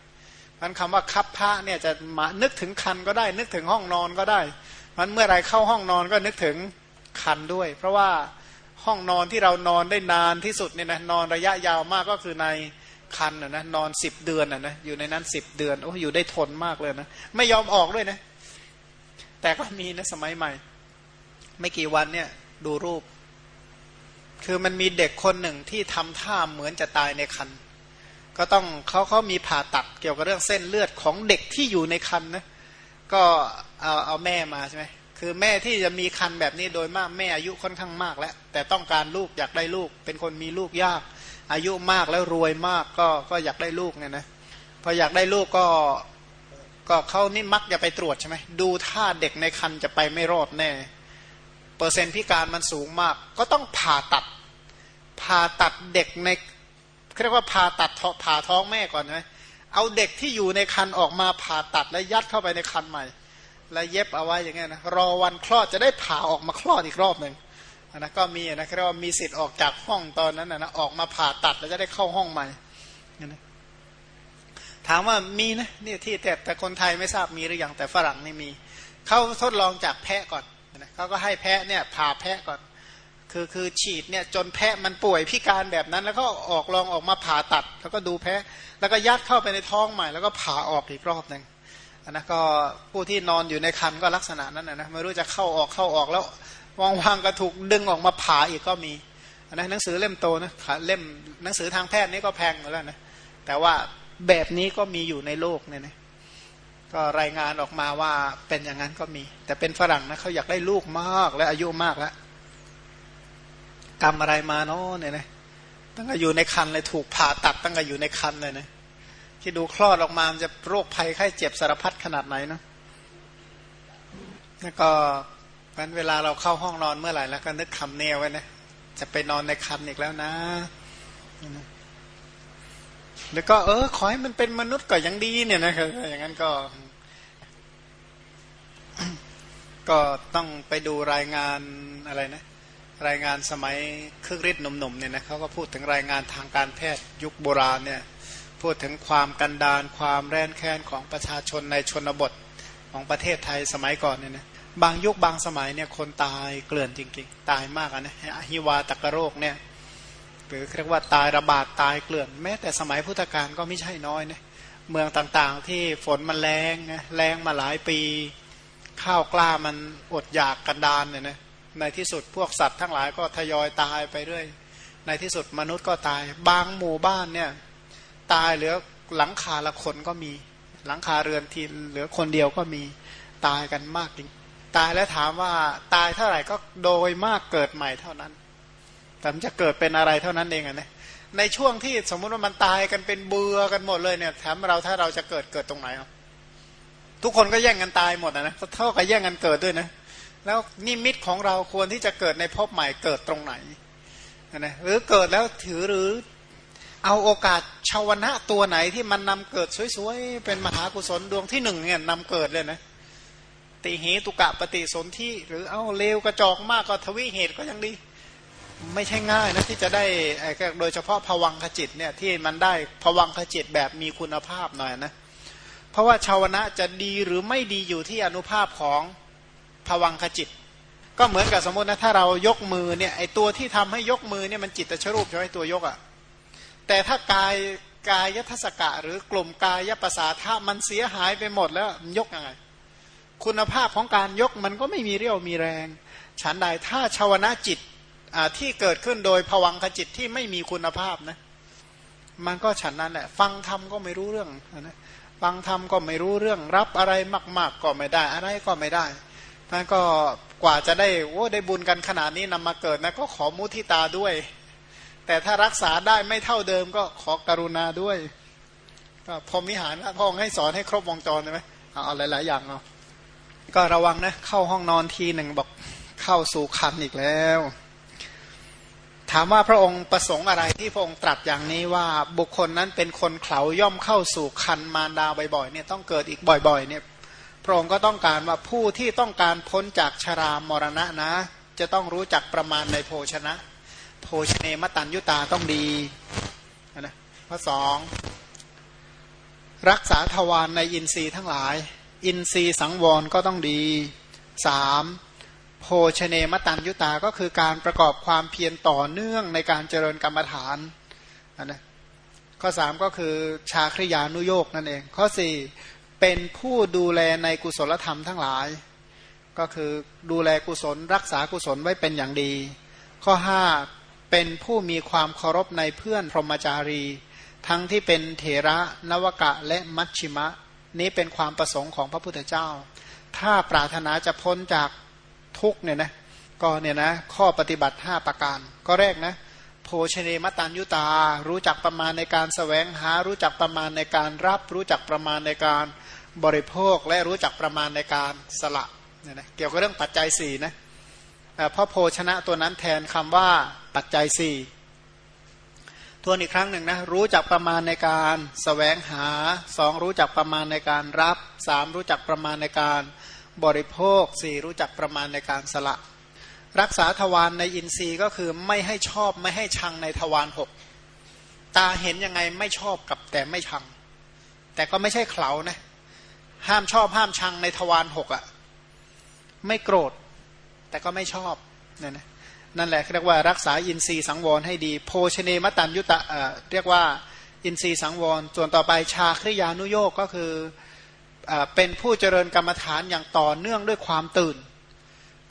มันคำว่าคับพระเนี่ยจะมานึกถึงคันก็ได้ นึกถึงห้องนอนก็ได้ มันเมื่อไรเข้าห้องนอนก็นึกถึงคันด้วย เพราะว่าห้องนอนที่เรานอนได้นานที่สุดเนี่ยนะนอนระยะยาวมากก็คือในคันนะนอนสิบเดือนนะนะอยู่ในนั้นสิบเดือนโอ้อยู่ได้ทนมากเลยนะไม่ยอมออกด้วยนะ แต่ก็มีนะสมัยใหม่ ไม่กี่วันเนี่ยดูรูป คือมันมีเด็กคนหนึ่งที่ทำท่าเหมือนจะตายในคันก็ต้องเขาเขามีผ่าตัดเกี่ยวกับเรื่องเส้นเลือดของเด็กที่อยู่ในคันนะก็ เอาเอาแม่มาใช่ไหมคือแม่ที่จะมีคันแบบนี้โดยมากแม่อายุค่อนข้างมากแล้ว แต่ต้องการลูกอยากได้ลูก เป็นคนมีลูกยาก อายุมากแล้วรวยมากก็ก็อยากได้ลูกเนี่ยนะพออยากได้ลูกก็ก็เขานี่มักจะไปตรวจใช่ไหมดูถ้าเด็กในคันจะไปไม่รอดแน่ เปอร์เซ็นต์พิการมันสูงมาก ก็ต้องผ่าตัดผ่าตัดเด็กในเรียกว่าผ่าตัดผ่าท้องแม่ก่อนใช่ไหมเอาเด็กที่อยู่ในคันออกมาผ่าตัดแล้วยัดเข้าไปในคันใหม่ แล้วเย็บเอาไว้อย่างเงี้ยนะรอวันคลอดจะได้ผ่าออกมาคลอดอีกรอบหนึ่งนะก็มีนะเรียกว่ามีสิทธิ์ออกจากห้องตอนนั้นนะออกมาผ่าตัดแล้วจะได้เข้าห้องใหม่นะถามว่ามีนะนี่ที่แต่แต่คนไทยไม่ทราบมีหรือยังแต่ฝรั่งนี่มีเขาทดลองจากแพะก่อนนะเขาก็ให้แพะเนี่ยผ่าแพะก่อน คือคือฉีดเนี่ยจนแพะมันป่วยพิการแบบนั้น แล้วก็ออกลองออกมาผ่าตัด แล้วก็ดูแพะ แล้วก็ยัดเข้าไปในท้องใหม่ แล้วก็ผ่าออกอีกรอบหนึ่ง นนะก็ผู้ที่นอนอยู่ในคันก็ลักษณะนั้นนะไม่รู้จะเข้าออกเข้าออกแล้ววางวางก็ถูกดึงออกมาผ่าอีกก็มีอันนะหนังสือเล่มโตนะเล่มหนังสือทางแพทย์นี่ก็แพงแล้วนะแต่ว่าแบบนี้ก็มีอยู่ในโลกเนี่ยนะก็รายงานออกมาว่าเป็นอย่างนั้นก็มี แต่เป็นฝรั่งนะเขาอยากได้ลูกมากและอายุมากแล้วกรรมอะไรมาเนาะเนี่ยนะตั้งแต่อยู่ในคันเลยถูกผ่าตัดตั้งแต่อยู่ในคันเลยนะ ที่ดูคลอดออกมาจะโรคภัยไข้เจ็บสารพัดขนาดไหนเนาะแล้วก็วันเวลาเราเข้าห้องนอนเมื่อไหร่แล้วก็นึกคำเนียไว้นะจะไปนอนในคันอีกแล้วนะแล้วก็เออขอให้มันเป็นมนุษย์ก็ยังดีเนี่ยนะครับอย่างนั้นก็ ก็ต้องไปดูรายงานอะไรนะ รายงานสมัยเครื่องฤทธิ์หนุ่มๆเนี่ยนะเขาก็พูดถึงรายงานทางการแพทย์ยุคโบราณเนี่ย พูดถึงความกันดานความแร้นแค้นของประชาชนในชนบทของประเทศไทยสมัยก่อนเนี่ยนะบางยุคบางสมัยเนี่ยคนตายเกลื่อนจริงๆ ตายมากนะฮิวาตกโรคเนี่ยหรือเรียกว่าตายระบาดตายเกลื่อน แม้แต่สมัยพุทธกาลก็ไม่ใช่น้อยนะเมืองต่างๆที่ฝนมันแรงนะแรงมาหลายปี ข้าวกล้ามันอดอยากกันดานเนี่ยนะในที่สุดพวกสัตว์ทั้งหลายก็ทยอยตายไปเรื่อยในที่สุดมนุษย์ก็ตาย บางหมู่บ้านเนี่ย ตายเหลือหลังคาละคนก็มี หลังคาเรือนทีเหลือคนเดียวก็มีตายกันมากจริงตายแล้วถามว่าตายเท่าไหร่ก็โดยมากเกิดใหม่เท่านั้นแต่มันจะเกิดเป็นอะไรเท่านั้นเองอะนะในช่วงที่สมมุติว่ามันตายกันเป็นเบื่อกันหมดเลยเนี่ยแถมเราถ้าเราจะเกิดเกิดตรงไหนอะทุกคนก็แย่งกันตายหมดนะเท่ากับแย่งกันเกิดด้วยนะ แล้วนิมิตของเราควรที่จะเกิดในภพใหม่เกิดตรงไหนนะหรือเกิดแล้วถือหรือ เอาโอกาสชาวนะตัวไหนที่มันนำเกิดสวยๆ เป็นมหากุศลดวงที่หนึ่งเนี่ยนำเกิดเลยนะ ติเหตุกะปฏิสนธิหรือเอาเลวกระจอกมากก็ทวิเหตุก็ยังดี ไม่ใช่ง่ายนะที่จะได้โดยเฉพาะผวังขจิตเนี่ยที่มันได้ผวังขจิตแบบมีคุณภาพหน่อยนะ เพราะว่าชาวนะจะดีหรือไม่ดีอยู่ที่อนุภาพของผวังขจิต ก็เหมือนกับสมมตินะถ้าเรายกมือเนี่ยไอตัวที่ทำให้ยกมือเนี่ยมันจิตตชรูปใช่ไหมตัวยกอะ่ะ แต่ถ้ากายกายยทศกะ หรือกลุ่มกายยภาษาธามันเสียหายไปหมดแล้วยกยังไง คุณภาพของการยกมันก็ไม่มีเรี่ยวมีแรง ฉันใดถ้าชาวนะจิตที่เกิดขึ้นโดยผวังขจิตที่ไม่มีคุณภาพนะมันก็ฉันนั้นแหละ ฟังธรรมก็ไม่รู้เรื่องนะฟังธรรมก็ไม่รู้เรื่อง รับอะไรมาก ๆ ก็ไม่ได้ อะไรก็ไม่ได้นั่นก็กว่าจะได้โอ้ได้บุญกันขนาดนี้นำมาเกิดนะก็ขอมุทิตาด้วย แต่ถ้ารักษาได้ไม่เท่าเดิมก็ขอกรุณาด้วยก็พอมิหารพ่อให้สอนให้ครบวงจรใช่ไหมเอาหลาย ๆ อย่างเอาก็ระวังนะเข้าห้องนอนทีหนึ่งบอกเข้าสู่คันอีกแล้ว ถามว่าพระองค์ประสงค์อะไรที่พระองค์ตรัสอย่างนี้ว่าบุคคลนั้นเป็นคนเขาย่อมเข้าสู่คันมารดาบ่อยๆเนี่ยต้องเกิดอีกบ่อยๆเนี่ยพระองค์ก็ต้องการว่าผู้ที่ต้องการพ้นจากชรามรณะนะ จะต้องรู้จักประมาณในโภชนะ โภชเนมตันยุตาต้องดีนะข้อสองรักษาทวารในอินทรีย์ทั้งหลาย อินทรีย์สังวรก็ต้องดีสามโภชเนมตันยุตาก็คือการประกอบความเพียรต่อเนื่องในการเจริญกรรมฐานนะข้อสามก็คือชาคริยานุโยกนั่นเอง ข้อสี่เป็นผู้ดูแลในกุศลธรรมทั้งหลาย ก็คือดูแลกุศลรักษากุศลไว้เป็นอย่างดี ข้อห้า เป็นผู้มีความเคารพในเพื่อนพรหมจารี ทั้งที่เป็นเถระนวกะและมัชชิมะ นี้เป็นความประสงค์ของพระพุทธเจ้า ถ้าปรารถนาจะพ้นจากทุกเนี่ยนะก็เนี่ยนะข้อปฏิบัติ 5 ประการ ก็แรกนะโภชเนมตันยุตา รู้จักประมาณในการสแสวงหา รู้จักประมาณในการรับ รู้จักประมาณในการบริโภคและรู้จักประมาณในการสละเนี่ยนะเกี่ยวกับเรื่องปัจจัย4นะ พระโภชนะตัวนั้นแทนคำว่าปัจจัย4ทวนอีกครั้งหนึ่งนะรู้จักประมาณในการสแสวงหาสองรู้จักประมาณในการรับสามรู้จักประมาณในการบริโภคสี่รู้จักประมาณในการสละ รักษาทวารในอินทรีย์ก็คือไม่ให้ชอบไม่ให้ชังในทวารหกตาเห็นยังไงไม่ชอบกับแต่ไม่ชัง แต่ก็ไม่ใช่เขานะห้ามชอบห้ามชังในทวารหกอะ่ะไม่โกรธ แต่ก็ไม่ชอบนี่ยนะนั่นแหละเรียกว่ารักษาอินทรีย์สังวรให้ดี โภชเนมตันยุตะเรียกว่าอินทรีย์สังวร ส่วนต่อไปชาคริยานุโยกก็คืออเป็นผู้เจริญกรรมฐานอย่างต่อเนื่องด้วยความตื่น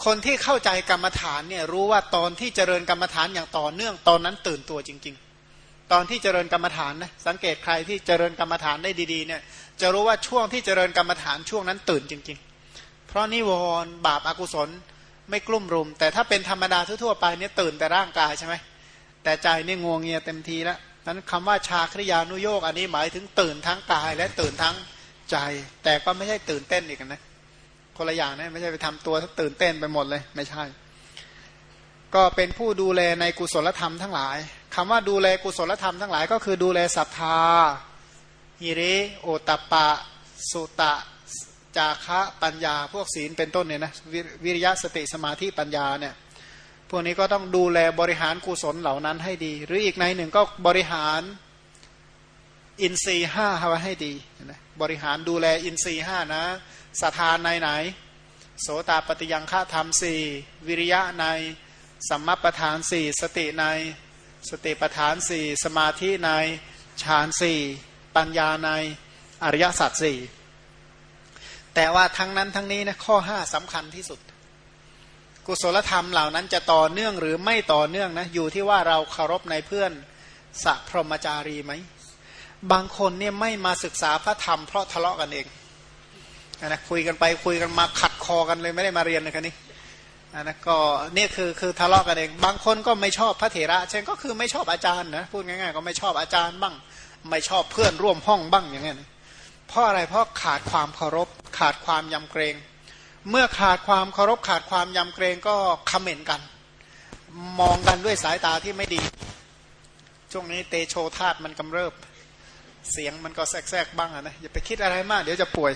คนที่เข้าใจกรรมฐานเนี่ยรู้ว่าตอนที่เจริญกรรมฐานอย่างต่อเนื่องตอนนั้นตื่นตัวจริง ๆ ตอนที่เจริญกรรมฐานนะสังเกตใครที่เจริญกรรมฐานได้ดีๆเนี่ยจะรู้ว่าช่วงที่เจริญกรรมฐานช่วงนั้นตื่นจริง ๆ เพราะนิวรณ์บาปอากุศล ไม่กลุ่มรุม แต่ถ้าเป็นธรรมดาทั่วๆไปเนี่ยตื่นแต่ร่างกายใช่ไหมแต่ใจนี่งวงเงียเต็มทีแล้วนั้นคำว่าชาคริยานุโยกอันนี้หมายถึงตื่นทั้งกายและตื่นทั้งใจ แต่ก็ไม่ใช่ตื่นเต้นอีกนะคนละอย่างนะไม่ใช่ไปทำตัวตื่นเต้นไปหมดเลยไม่ใช่ ก็เป็นผู้ดูแลในกุศลธรรมทั้งหลายคำว่าดูแลกุศลธรรมทั้งหลาย ก็คือดูแลศรัทธาฮิริโอตปะ สุตะ จาคะปัญญาพวกศีลเป็นต้นเนี่ยนะวิริยะสติสมาธิปัญญาเนี่ยพวกนี้ก็ต้องดูแลบริหารกุศลเหล่านั้นให้ดี หรืออีกในหนึ่งก็บริหารอินทรีห้าไว้ให้ดีนะบริหารดูแลอินทรีห้านะสถานในไหน โสตาปฏิยังฆาธรรมสี่วิริยะในสัมมาประธานสี่สติในสติประธานสี่สมาธิในฌานสี่ปัญญาในอริยสัจสี่ แต่ว่าทั้งนั้นทั้งนี้นะข้อห้าสำคัญที่สุด กุศลธรรมเหล่านั้นจะต่อเนื่องหรือไม่ต่อเนื่องนะอยู่ที่ว่าเราเคารพในเพื่อนสัพรมจารีไหมบางคนเนี่ยไม่มาศึกษาพระธรรมเพราะทะเลาะกันเองนะคุยกันไปคุยกันมาขัดคอกันเลยไม่ได้มาเรียนเลยคันนี้นะก็นี่คือคือทะเลาะกันเอง บางคนก็ไม่ชอบพระเถระ เช่นก็คือไม่ชอบอาจารย์นะพูดง่ายๆ ก็ไม่ชอบอาจารย์บ้าง ไม่ชอบเพื่อนร่วมห้องบ้างอย่างเงี้ย เพราะอะไรเพราะขาดความเคารพ ขาดความยำเกรง เมื่อขาดความเคารพ ขาดความยำเกรงก็คอมเมนต์กัน มองกันด้วยสายตาที่ไม่ดี ช่วงนี้เตโชธาตมันกำเริบ เสียงมันก็แทรกๆบ้างนะอย่าไปคิดอะไรมาก เดี๋ยวจะป่วย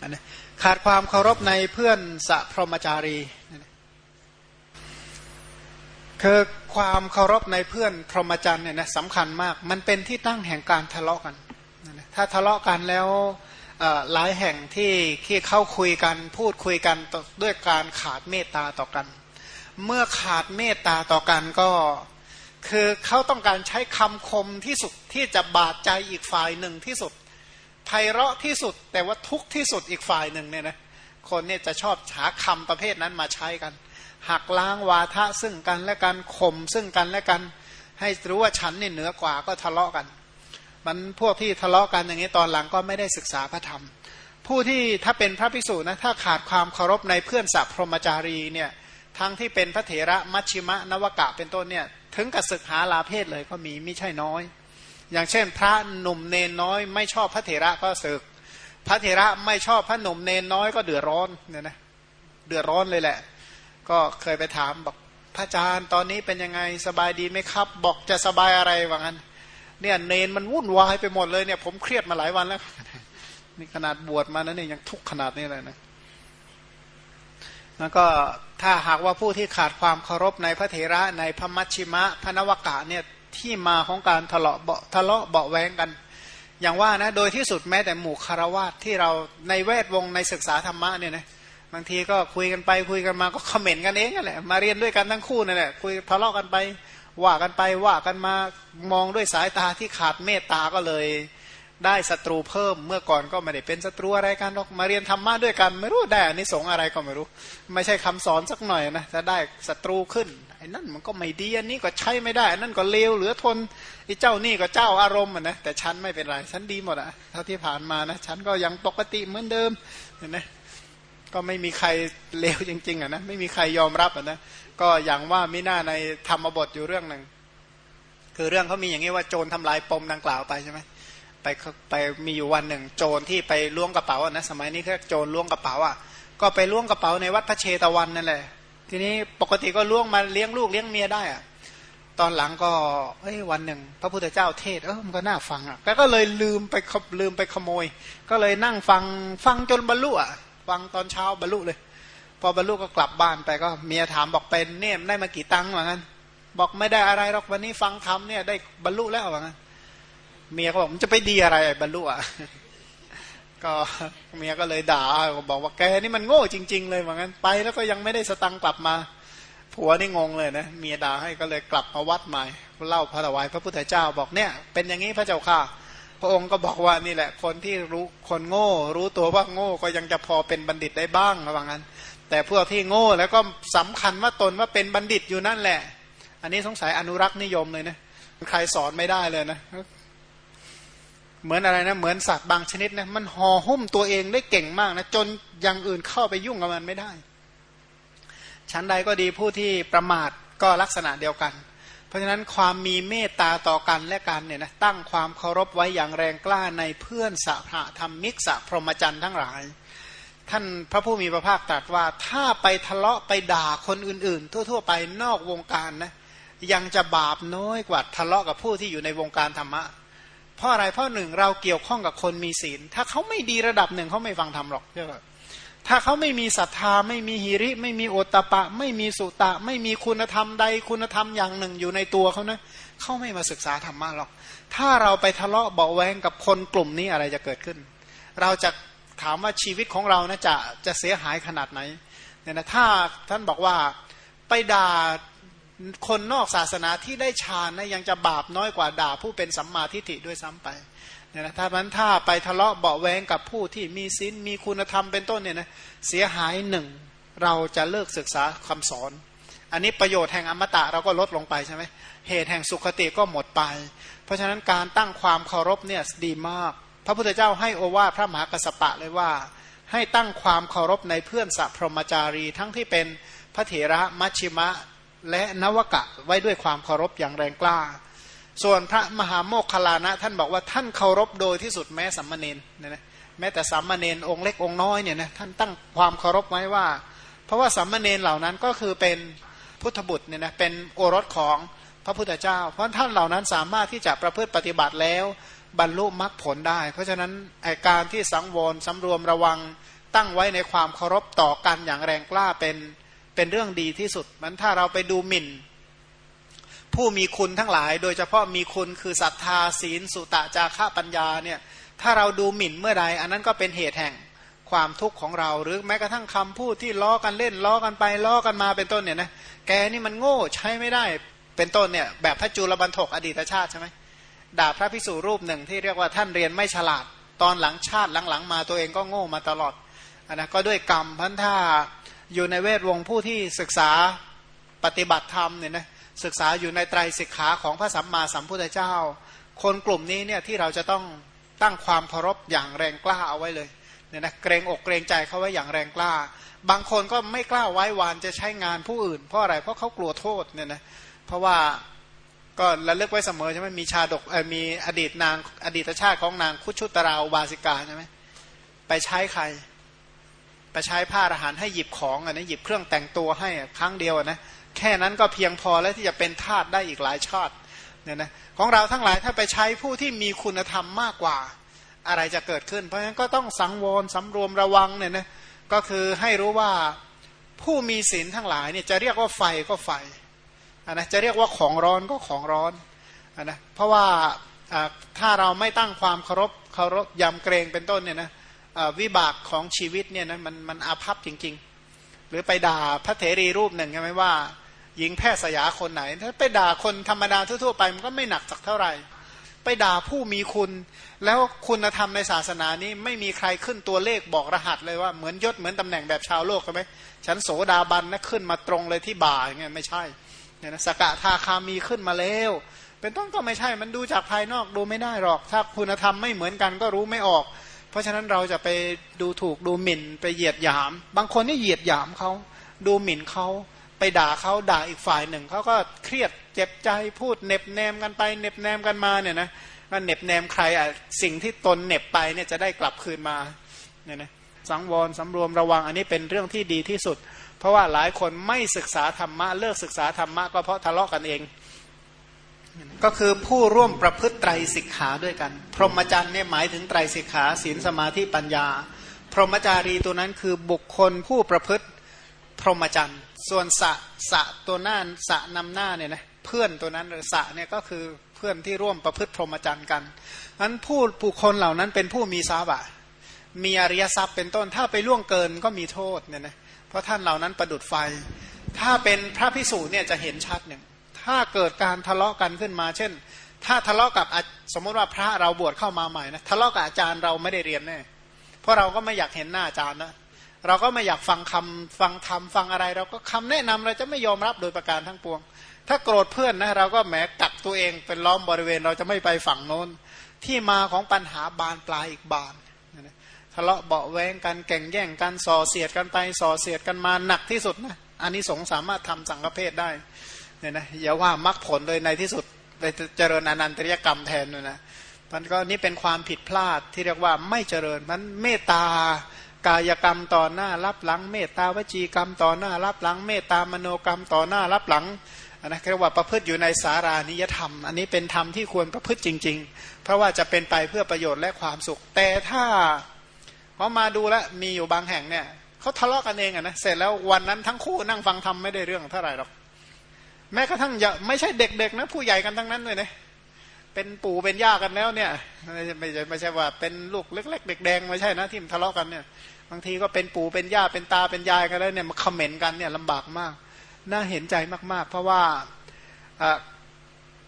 อันนี้ขาดความเคารพในเพื่อนสัพรมจารีคือความเคารพในเพื่อนพรหมจรรย์เนี่ยนะสำคัญมาก มันเป็นที่ตั้งแห่งการทะเลาะกัน ถ้าทะเลาะกันแล้วหลายแห่งที่ที่เข้าคุยกันพูดคุยกันด้วยการขาดเมตตาต่อกัน เมื่อขาดเมตตาต่อกันก็คือเขาต้องการใช้คำคมที่สุดที่จะบาดใจอีกฝ่ายหนึ่งที่สุดไพเราะที่สุดแต่ว่าทุกที่สุดอีกฝ่ายหนึ่งเนี่ยนะคนเนี่ยจะชอบหาคำประเภทนั้นมาใช้กัน หักล้างวาทะซึ่งกันและกันข่มซึ่งกันและกัน ให้รู้ว่าฉันนี่เหนือกว่าก็ทะเลาะกัน มันพวกที่ทะเลาะกันอย่างนี้ตอนหลังก็ไม่ได้ศึกษาพระธรรม ผู้ที่ถ้าเป็นพระภิกษุนะถ้าขาดความเคารพในเพื่อนสัพพรหมจารีเนี่ยทั้งที่เป็นพระเถระมัชชิมะนวกะเป็นต้นเนี่ยถึงกับศึกหาลาเพศเลยก็มีไม่ใช่น้อย อย่างเช่น พระหนุ่มเนนน้อย ไม่ชอบพระเถระก็ศึก พระเถระไม่ชอบพระหนุ่มเนนน้อยก็เดือดร้อนเนี่ยนะเดือดร้อนเลยแหละ ก็เคยไปถามบอกพระอาจารย์ตอนนี้เป็นยังไงสบายดีไหมครับ บอกจะสบายอะไรว่างั้น เนี่ยเนนมันวุ่นวายไปหมดเลยเนี่ย ผมเครียดมาหลายวันแล้วนี่ขนาดบวชมานะเนี่ยยังทุกข์ขนาดนี้เลยนะแล้วก็ถ้าหากว่าผู้ที่ขาดความเคารพในพระเถระในพระมัชชิมะพระนวกะเนี่ยที่มาของการทะเลาะเบาทะเลาะเบาแวงกัน อย่างว่านะโดยที่สุดแม้แต่หมู่คารวะที่เราในแวดวงในศึกษาธรรมะเนี่ยนะบางทีก็คุยกันไปคุยกันมาก็คอมเมนต์กันเองนั่นแหละมาเรียนด้วยกันทั้งคู่นั่นแหละคุยทะเลาะกันไป ว่ากันไปว่ากันมามองด้วยสายตาที่ขาดเมตตาก็เลย ได้ศัตรูเพิ่มเมื่อก่อนก็ไม่ได้เป็นศัตรูอะไรกันหรอกมาเรียนธรรมะด้วยกัน ไม่รู้ได้อันนี้สงอะไรก็ไม่รู้ ไม่ใช่คำสอนสักหน่อยนะจะได้ศัตรูขึ้นไอ้นั่นมันก็ไม่ดีอันนี้ก็ใช้ไม่ได้อันนั่นก็เลวเหลือทนไอ้เจ้านี่ก็เจ้าอารมณ์อะนะแต่ฉันไม่เป็นไรฉันดีหมดอะเท่าที่ผ่านมานะฉันก็ยังปกติเหมือนเดิมเห็นไหมก็ไม่มีใครเลวจริงๆอะนะไม่มีใครยอมรับอะนะ ก็อย่างว่ามิน่าในธรรมบทอยู่เรื่องหนึ่ง คือเรื่องเขามีอย่างนี้ว่าโจรทำลายปมดังกล่าวไปใช่ไหมไปไปมีอยู่วันหนึ่ง โจรที่ไปล้วงกระเป๋านะสมัยนี้คือโจรล้วงกระเป๋าอะก็ไปล้วงกระเป๋าในวัดพระเชตวันนั่นแหละ ทีนี้ปกติก็ล้วงมาเลี้ยงลูกเลี้ยงเมียได้อะตอนหลังก็เอ้ยวันหนึ่ง พระพุทธเจ้าเทศเออมันก็น่าฟังอะแล้วก็เลยลืมไปลืมไปขโมย ก็เลยนั่งฟังฟังจนบรรลุอะฟังตอนเช้าบรรลุเลย พอบรรลุก็กลับบ้านไปก็เมียถามบอกเป็นเนี่ยได้มากี่ตังค์เหมือนกันบอกไม่ได้อะไรหรอกวันนี้ฟังธรรมเนี่ยได้บรรลุแล้วเหมือนกันเมียก็บอกมันจะไปดีอะไรบรรลุอะก็เมียก็เลยด่าบอกว่าแกนี่มันโง่จริง ๆ เลยเหมือนกันไปแล้วก็ยังไม่ได้สตังค์กลับมา ผัวนี่งงเลยนะเมียด่าให้ก็เลยกลับมาวัดใหม่เล่าพระถวายพระพุทธเจ้าบอกเนี่ย เป็นอย่างนี้พระเจ้าค่ะ พระองค์ก็บอกว่านี่แหละ คนที่รู้คนโง่ รู้ตัวว่าโง่ก็ยังจะพอเป็นบัณฑิตได้บ้างระหว่างั้น แต่พวกที่โง่แล้วก็สำคัญว่าตนว่าเป็นบัณฑิตอยู่นั่นแหละ อันนี้สงสัยอนุรักษ์นิยมเลยนะใครสอนไม่ได้เลยนะเหมือนอะไรนะเหมือนสัตว์บางชนิดนะมันห่อหุ้มตัวเองได้เก่งมากนะจนอย่างอื่นเข้าไปยุ่งกับมันไม่ได้ชั้นใดก็ดีผู้ที่ประมาทก็ลักษณะเดียวกัน เพราะฉะนั้นความมีเมตตาต่อกันและกันเนี่ยนะตั้งความเคารพไว้อย่างแรงกล้าในเพื่อนสหธรรมมิกษะพรหมจรรย์ทั้งหลาย ท่านพระผู้มีพระภาคตรัสว่า ถ้าไปทะเลาะไปด่าคนอื่นๆ ทั่ว ๆ ไปนอกวงการนะยังจะบาปน้อยกว่าทะเลาะกับผู้ที่อยู่ในวงการธรรมะ เพราะอะไรเพราะหนึ่งเราเกี่ยวข้องกับคนมีศีล ถ้าเขาไม่ดีระดับหนึ่งเขาไม่ฟังธรรมหรอกถ้าเขาไม่มีศรัทธาไม่มีหิริ ไม่มีโอตตะปะ ไม่มีสุตะ ไม่มีคุณธรรมใดคุณธรรมอย่างหนึ่งอยู่ในตัวเขานะเขาไม่มาศึกษาธรรมะหรอก ถ้าเราไปทะเลาะเบาแวงกับคนกลุ่มนี้อะไรจะเกิดขึ้น เราจะ ถามว่าชีวิตของเรานะจะจะเสียหายขนาดไหนเนี่ยนะถ้าท่านบอกว่าไปด่าคนนอกศาสนาที่ได้ฌานนะยังจะบาปน้อยกว่าด่าผู้เป็นสัมมาทิฏฐิด้วยซ้ำไปเนี่ยนะถ้ามันถ้าไปทะเลาะเบาแวงกับผู้ที่มีศีลมีคุณธรรมเป็นต้นเนี่ยนะเสียหายหนึ่งเราจะเลิกศึกษาคำสอน อันนี้ประโยชน์แห่งอมตะเราก็ลดลงไปใช่ไหมเหตุแห่งสุขติก็หมดไป เพราะฉะนั้นการตั้งความเคารพเนี่ยดีมาก พระพุทธเจ้าให้โอวาทพระมหากัสปะเลยว่า ให้ตั้งความเคารพในเพื่อนสัพพรมจารี ทั้งที่เป็นพระเถระมัชชิมะและนวกะไว้ด้วยความเคารพอย่างแรงกล้า ส่วนพระมหาโมคคลานะ ท่านบอกว่าท่านเคารพโดยที่สุดแม้สัมมาเนนเนี่ยนะแม้แต่สัมมาเนนองค์เล็กองค์น้อยเนี่ยนะท่านตั้งความเคารพไว้ว่า เพราะว่าสัมมาเนนเหล่านั้นก็คือเป็นพุทธบุตรเนี่ยนะเป็นโอรสของพระพุทธเจ้า เพราะท่านเหล่านั้นสามารถที่จะประพฤติปฏิบัติแล้ว บรรลุมรรคผลได้ เพราะฉะนั้นอาการที่สังวรสำรวมระวังตั้งไว้ในความเคารพต่อกันอย่างแรงกล้าเป็นเป็นเรื่องดีที่สุด มันถ้าเราไปดูหมิ่น ผู้มีคุณทั้งหลาย โดยเฉพาะมีคุณคือศรัทธาศีล สุตะจาระปัญญาเนี่ยถ้าเราดูหมิ่นเมื่อใด อันนั้นก็เป็นเหตุแห่งความทุกข์ของเรา หรือแม้กระทั่งคำพูดที่ล้อกันเล่นล้อกันไปล้อกันมาเป็นต้นเนี่ยนะแกนี่มันโง่ใช้ไม่ได้เป็นต้นเนี่ยแบบพระจุลบรรทกอดีตชาติใช่ไหม ด่าพระพิสุรูปหนึ่งที่เรียกว่าท่านเรียนไม่ฉลาด ตอนหลังชาติหลังๆ มาตัวเองก็โง่มาตลอดอนนะก็ด้วยกรรมพันธาอยู่ในเวทวงผู้ที่ศึกษาปฏิบัติธรรมเนี่ยนะศึกษาอยู่ในไตรสิกขาของพระสัมมาสัมพุทธเจ้า คนกลุ่มนี้เนี่ยที่เราจะต้องตั้งความเคารพอย่างแรงกล้าเอาไว้เลยเนี่ยนะเกรงอกเกรงใจเขาไว้อย่างแรงกล้า บางคนก็ไม่กล้าไว้วานจะใช้งานผู้อื่น เพราะอะไรเพราะเขากลัวโทษเนี่ยนะเพราะว่า ก็ระลึกไว้เสมอใช่ไหมมีชาดกมีอดีตนางอดีตชาติของนางคุชุตราวบาสิกาใช่ไหมไปใช้ใคร ไปใช้ผ้าอาหารให้หยิบของอะนะหยิบเครื่องแต่งตัวให้ครั้งเดียวนะแค่นั้นก็เพียงพอแล้วที่จะเป็นทาสได้อีกหลายชาติเนี่ยนะของเราทั้งหลายถ้าไปใช้ผู้ที่มีคุณธรรมมากกว่า อะไรจะเกิดขึ้น เพราะฉะนั้นก็ต้องสังวรสำรวมระวังเนี่ยนะก็คือให้รู้ว่าผู้มีศีลทั้งหลายเนี่ยจะเรียกว่าไฟก็ไฟ นะจะเรียกว่าของร้อนก็ของร้อนนะเพราะว่าถ้าเราไม่ตั้งความเคารพเคารพยำเกรงเป็นต้นเนี่ยนะวิบากของชีวิตเนี่ยนะมันมันอาภัพจริง ๆ หรือไปด่าพระเถรีรูปหนึ่งใช่ไหมว่า หญิงแพทย์สยาคนไหน ถ้าไปด่าคนธรรมดาทั่วๆไปมันก็ไม่หนักสักเท่าไหร่ ไปด่าผู้มีคุณ แล้วคุณธรรมในศาสนานี้ไม่มีใครขึ้นตัวเลขบอกรหัสเลยว่าเหมือนยศเหมือนตำแหน่งแบบชาวโลกใช่ไหมฉันโสดาบันนะขึ้นมาตรงเลยที่บ่าอย่างเงี้ยไม่ใช่ เนี่ยนะสกทาคามีขึ้นมาแล้ว เป็นต้นก็ไม่ใช่มันดูจากภายนอกดูไม่ได้หรอก ถ้าคุณธรรมไม่เหมือนกันก็รู้ไม่ออก เพราะฉะนั้นเราจะไปดูถูกดูหมิ่นไปเหยียดหยาม บางคนนี่เหยียดหยามเขาดูหมิ่นเขาไปด่าเขาด่าอีกฝ่ายหนึ่งเขาก็เครียดเจ็บใจพูดเน็บแนมกันไปเน็บแนมกันมาเนี่ยนะก็เน็บแนมใครอะสิ่งที่ตนเน็บไปเนี่ยจะได้กลับคืนมาเนี่ยนะสังวรสำรวมระวังอันนี้เป็นเรื่องที่ดีที่สุด ราะว่าหลายคนไม่ศึกษาธรรมะ เลิกศึกษาธรรมะก็เพราะทะเลาะกันเอง ก็คือผู้ร่วมประพฤติไตรสิกขาด้วยกัน พรหมจรรย์เนี่ยหมายถึงไตรสิกขาศีลสมาธิปัญญา พรหมจารีตัวนั้นคือบุคคลผู้ประพฤติพรหมจรรย์ ส่วนสะสะตัวหน้าสะนำหน้าเนี่ยนะเพื่อนตัวนั้นหรือสะเนี่ยก็คือเพื่อนที่ร่วมประพฤติพรหมจรรย์กันนั้นผู้บุคคลเหล่านั้นเป็นผู้มีทรัพย์อะมีอริยทรัพย์เป็นต้นถ้าไปล่วงเกินก็มีโทษเนี่ยนะเราะท่านเหล่านั้นประดุดไฟ ถ้าเป็นพระพิสูจน์เนี่ยจะเห็นชัดหนึ่งถ้าเกิดการทะเลาะกันขึ้นมา เช่น ถ้าทะเลาะกับสมมติว่าพระเราบวชเข้ามาใหม่นะทะเลาะกับอาจารย์เราไม่ได้เรียนแน่เพราะเราก็ไม่อยากเห็นหน้าอาจารย์นะเราก็ไม่อยากฟังคำฟังธรรมฟังอะไร เราก็คำแนะนำเราจะไม่ยอมรับโดยประการทั้งปวง ถ้าโกรธเพื่อนนะเราก็แหมกักตัวเองเป็นล้อมบริเวณเราจะไม่ไปฝั่งโน้น ที่มาของปัญหาบานปลายอีกบาน ทะเลาะเบาแวงกันแก่งแย่งกันส่อเสียดกันไปส่อเสียดกันมาหนักที่สุดนะอันนี้สงสามารถทำสังฆเพศได้เนี่ยนะอย่าว่ามรรคผลเลยในที่สุดไปเจริญอนันตริยกรรมแทนเลยนะมันก็นี่เป็นความผิดพลาดที่เรียกว่าไม่เจริญมันเมตตากายกรรมต่อหน้ารับหลัง เมตตาวจีกรรมต่อหน้ารับหลัง เมตตามโนกรรมต่อหน้ารับหลังนนะเรียกว่าประพฤติอยู่ในสารานิยธรรม อันนี้เป็นธรรมที่ควรประพฤติจริง ๆ เพราะว่าจะเป็นไปเพื่อประโยชน์และความสุข แต่ถ้า พอมาดูแล้วมีอยู่บางแห่งเนี่ยเขาทะเลาะกันเองอะนะเสร็จแล้ววันนั้นทั้งคู่นั่งฟังธรรมไม่ได้เรื่องเท่าไหร่หรอก แม้กระทั่งอย่าไม่ใช่เด็กๆนะผู้ใหญ่กันทั้งนั้นเลยนะเป็นปู่เป็นย่ากันแล้วเนี่ยไม่ใช่ไม่ใช่ว่าเป็นลูกเล็ก ๆ เด็กแดงไม่ใช่นะที่มันทะเลาะกันเนี่ย บางทีก็เป็นปู่เป็นย่าเป็นตาเป็นยายกันแล้วเนี่ยมาคอมเมนต์กันเนี่ยลำบากมาก น่าเห็นใจมาก ๆ เพราะว่า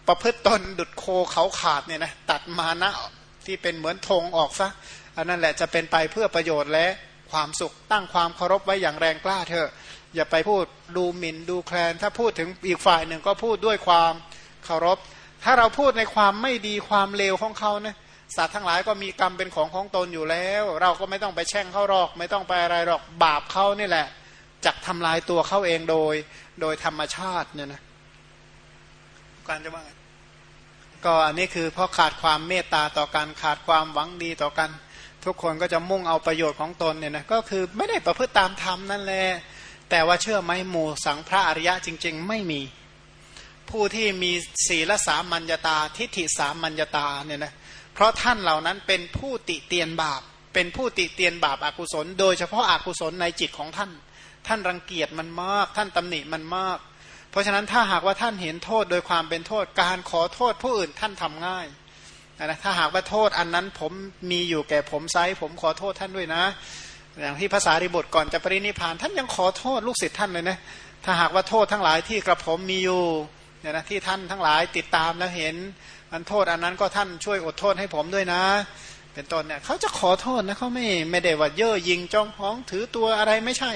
ประพฤติตนดุดโคเขาขาดเนี่ยนะตัดมานะที่เป็นเหมือนธงออกซะ อันนั้นแหละจะเป็นไปเพื่อประโยชน์และความสุขตั้งความเคารพไว้อย่างแรงกล้าเถอะ อย่าไปพูดดูหมิ่นดูแคลน ถ้าพูดถึงอีกฝ่ายหนึ่งก็พูดด้วยความเคารพ ถ้าเราพูดในความไม่ดีความเลวของเขานะสัตว์ทั้งหลายก็มีกรรมเป็นของของตนอยู่แล้ว เราก็ไม่ต้องไปแช่งเขาหรอก ไม่ต้องไปอะไรหรอกบาปเขานี่แหละจักทำลายตัวเขาเองโดย โดยธรรมชาติเนี่ยนะการจะว่าก็อันนี้คือเพราะขาดความเมตตาต่อกันขาดความหวังดีต่อกัน ทุกคนก็จะมุ่งเอาประโยชน์ของตนเนี่ยนะก็คือไม่ได้ประพฤติตามธรรมนั่นแหละแต่ว่าเชื่อไหมหมู่สังพระอริยะจริง ๆ ไม่มี ผู้ที่มีศีลสามัญญาตาทิฏฐิสามัญญาตาเนี่ยนะเพราะท่านเหล่านั้นเป็นผู้ติเตียนบาป เป็นผู้ติเตียนบาปอากุศล โดยเฉพาะอากุศลในจิตของท่าน ท่านรังเกียจมันมาก ท่านตำหนิมันมาก เพราะฉะนั้นถ้าหากว่าท่านเห็นโทษโดยความเป็นโทษการขอโทษผู้อื่นท่านทำง่าย นะถ้าหากว่าโทษอันนั้นผมมีอยู่แก่ผมไซผมขอโทษท่านด้วยนะ อย่างที่ภาษาริบทก่อนจะปรินิพาน ท่านยังขอโทษลูกศิษย์ท่านเลยนะถ้าหากว่าโทษทั้งหลายที่กระผมมีอยู่เนี่ยนะที่ท่านทั้งหลายติดตามแล้วเห็นอันโทษอันนั้นก็ท่านช่วยอดโทษให้ผมด้วยนะ เป็นต้นเนี่ยเขาจะขอโทษนะเขาไม่ไม่ได้ว่าเย่อยิงจ้องพ้องถือตัวอะไรไม่ใช่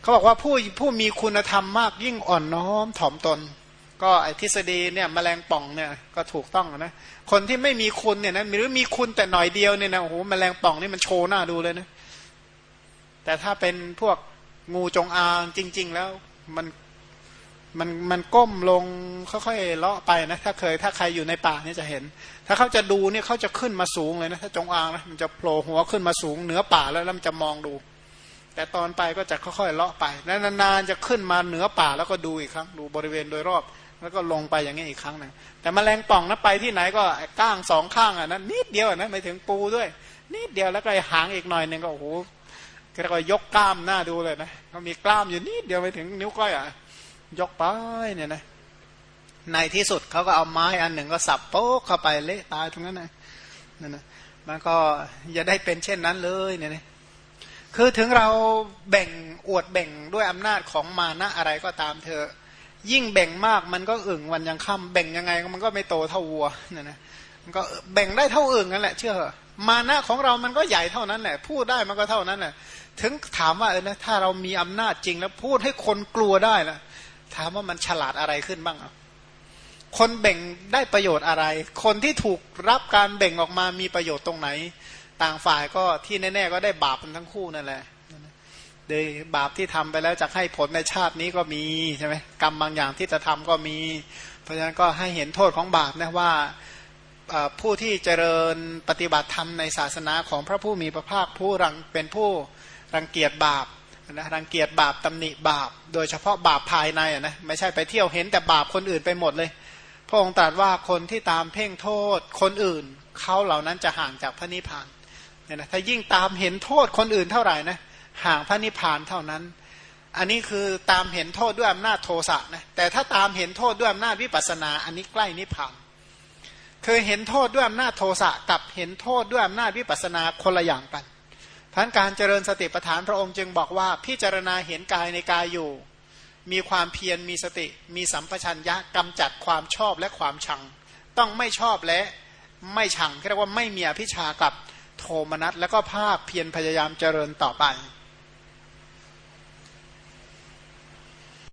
เขาบอกว่าผู้ผู้มีคุณธรรมมากยิ่งอ่อนน้อมถ่อมตน ก็ไอทฤษฎีเนี่ยมแมลงป่องเนี่ยก็ถูกต้องนะคนที่ไม่มีคุณเนี่ยนะหรือมีคุณแต่หน่อยเดียวเนี่ยนะโอ้โหมแมลงป่องนี่มันโชว์หน้าดูเลยนะแต่ถ้าเป็นพวกงูจงอางจริง ๆ แล้วมันมันมันก้มลงค่อยๆเลาะไปนะถ้าเคยถ้าใครอยู่ในป่านี่จะเห็น ถ้าเขาจะดูเนี่ยเขาจะขึ้นมาสูงเลยนะถ้าจงอางนะมันจะโผล่หัวขึ้นมาสูงเหนือป่าแล้วแล้วมันจะมองดู แต่ตอนไปก็จะค่อยๆเลาะไปนานๆจะขึ้นมาเหนือป่าแล้วก็ดูอีกครั้งดูบริเวณโดยรอบ แล้วก็ลงไปอย่างนี้อีกครั้งหนึ่งแต่มแมลงป่องนะไปที่ไหนก็ก้างสองข้างอะนะนิดเดียวนะไม่ถึงปูด้วย นิดเดียวแล้วก็หางอีกหน่อยหนึ่งก็โอ้โหก็เรียกว่ายกกล้ามหน้าดูเลยนะเขามีกล้ามอยู่นิดเดียวไปถึงนิ้วก้อยอะยกไปเนี่ยนะในที่สุดเขาก็เอาไม้อันหนึ่งก็สับโป๊กเข้าไปเละตายตรงนั้นนะนั่นนะมันก็อย่าได้เป็นเช่นนั้นเลยเนี่ยนะคือถึงเราแบ่งอวดแบ่งด้วยอำนาจของมานะอะไรก็ตามเธอ ยิ่งแบ่งมากมันก็อึ่งวันยังค่ำแบ่งยังไงมันก็ไม่โตเท่าวัวเนี่ยนะมันก็แบ่งได้เท่าอึ่งนั่นแหละเชื่อมานะของเรามันก็ใหญ่เท่านั้นแหละพูดได้มันก็เท่านั้นแหละถึงถามว่าเออนะถ้าเรามีอำนาจจริงแล้วพูดให้คนกลัวได้ละถามว่ามันฉลาดอะไรขึ้นบ้างอะคนแบ่งได้ประโยชน์อะไร คนที่ถูกรับการแบ่งออกมามีประโยชน์ตรงไหน ต่างฝ่ายก็ที่แน่ ๆ ก็ได้บาปกันทั้งคู่นั่นแหละ โดยบาปที่ทำไปแล้วจะให้ผลในชาตินี้ก็มีใช่ไหมกรรมบางอย่างที่จะทำก็มี เพราะฉะนั้นก็ให้เห็นโทษของบาปนะว่าผู้ที่เจริญปฏิบัติธรรมในศาสนาของพระผู้มีพระภาคผู้รังเป็นผู้รังเกียจบาปนะรังเกียจบาปตำหนิบาป โดยเฉพาะบาปภายในนะไม่ใช่ไปเที่ยวเห็นแต่บาปคนอื่นไปหมดเลย พระองค์ตรัสว่าคนที่ตามเพ่งโทษคนอื่นเขาเหล่านั้นจะห่างจากพระนิพพานเนี่ยนะถ้ายิ่งตามเห็นโทษคนอื่นเท่าไหร่นะ ห่างพระนิพพานเท่านั้น อันนี้คือตามเห็นโทษด้วยอำนาจโทสะนะแต่ถ้าตามเห็นโทษด้วยอำนาจวิปัสนา อันนี้ใกล้นิพพานเคยเห็นโทษด้วยอำนาจโทสะกับเห็นโทษด้วยอำนาจวิปัสนาคนละอย่างกันพันการเจริญสติปัฏฐานพระองค์จึงบอกว่าพิจารณาเห็นกายในกายอยู่ มีความเพียรมีสติ มีสัมปชัญญะกำจัดความชอบและความชัง ต้องไม่ชอบและไม่ชังเรียกว่าไม่มีอภิชากับโทมนัสแล้วก็ภาคเพียรพยายามเจริญต่อไป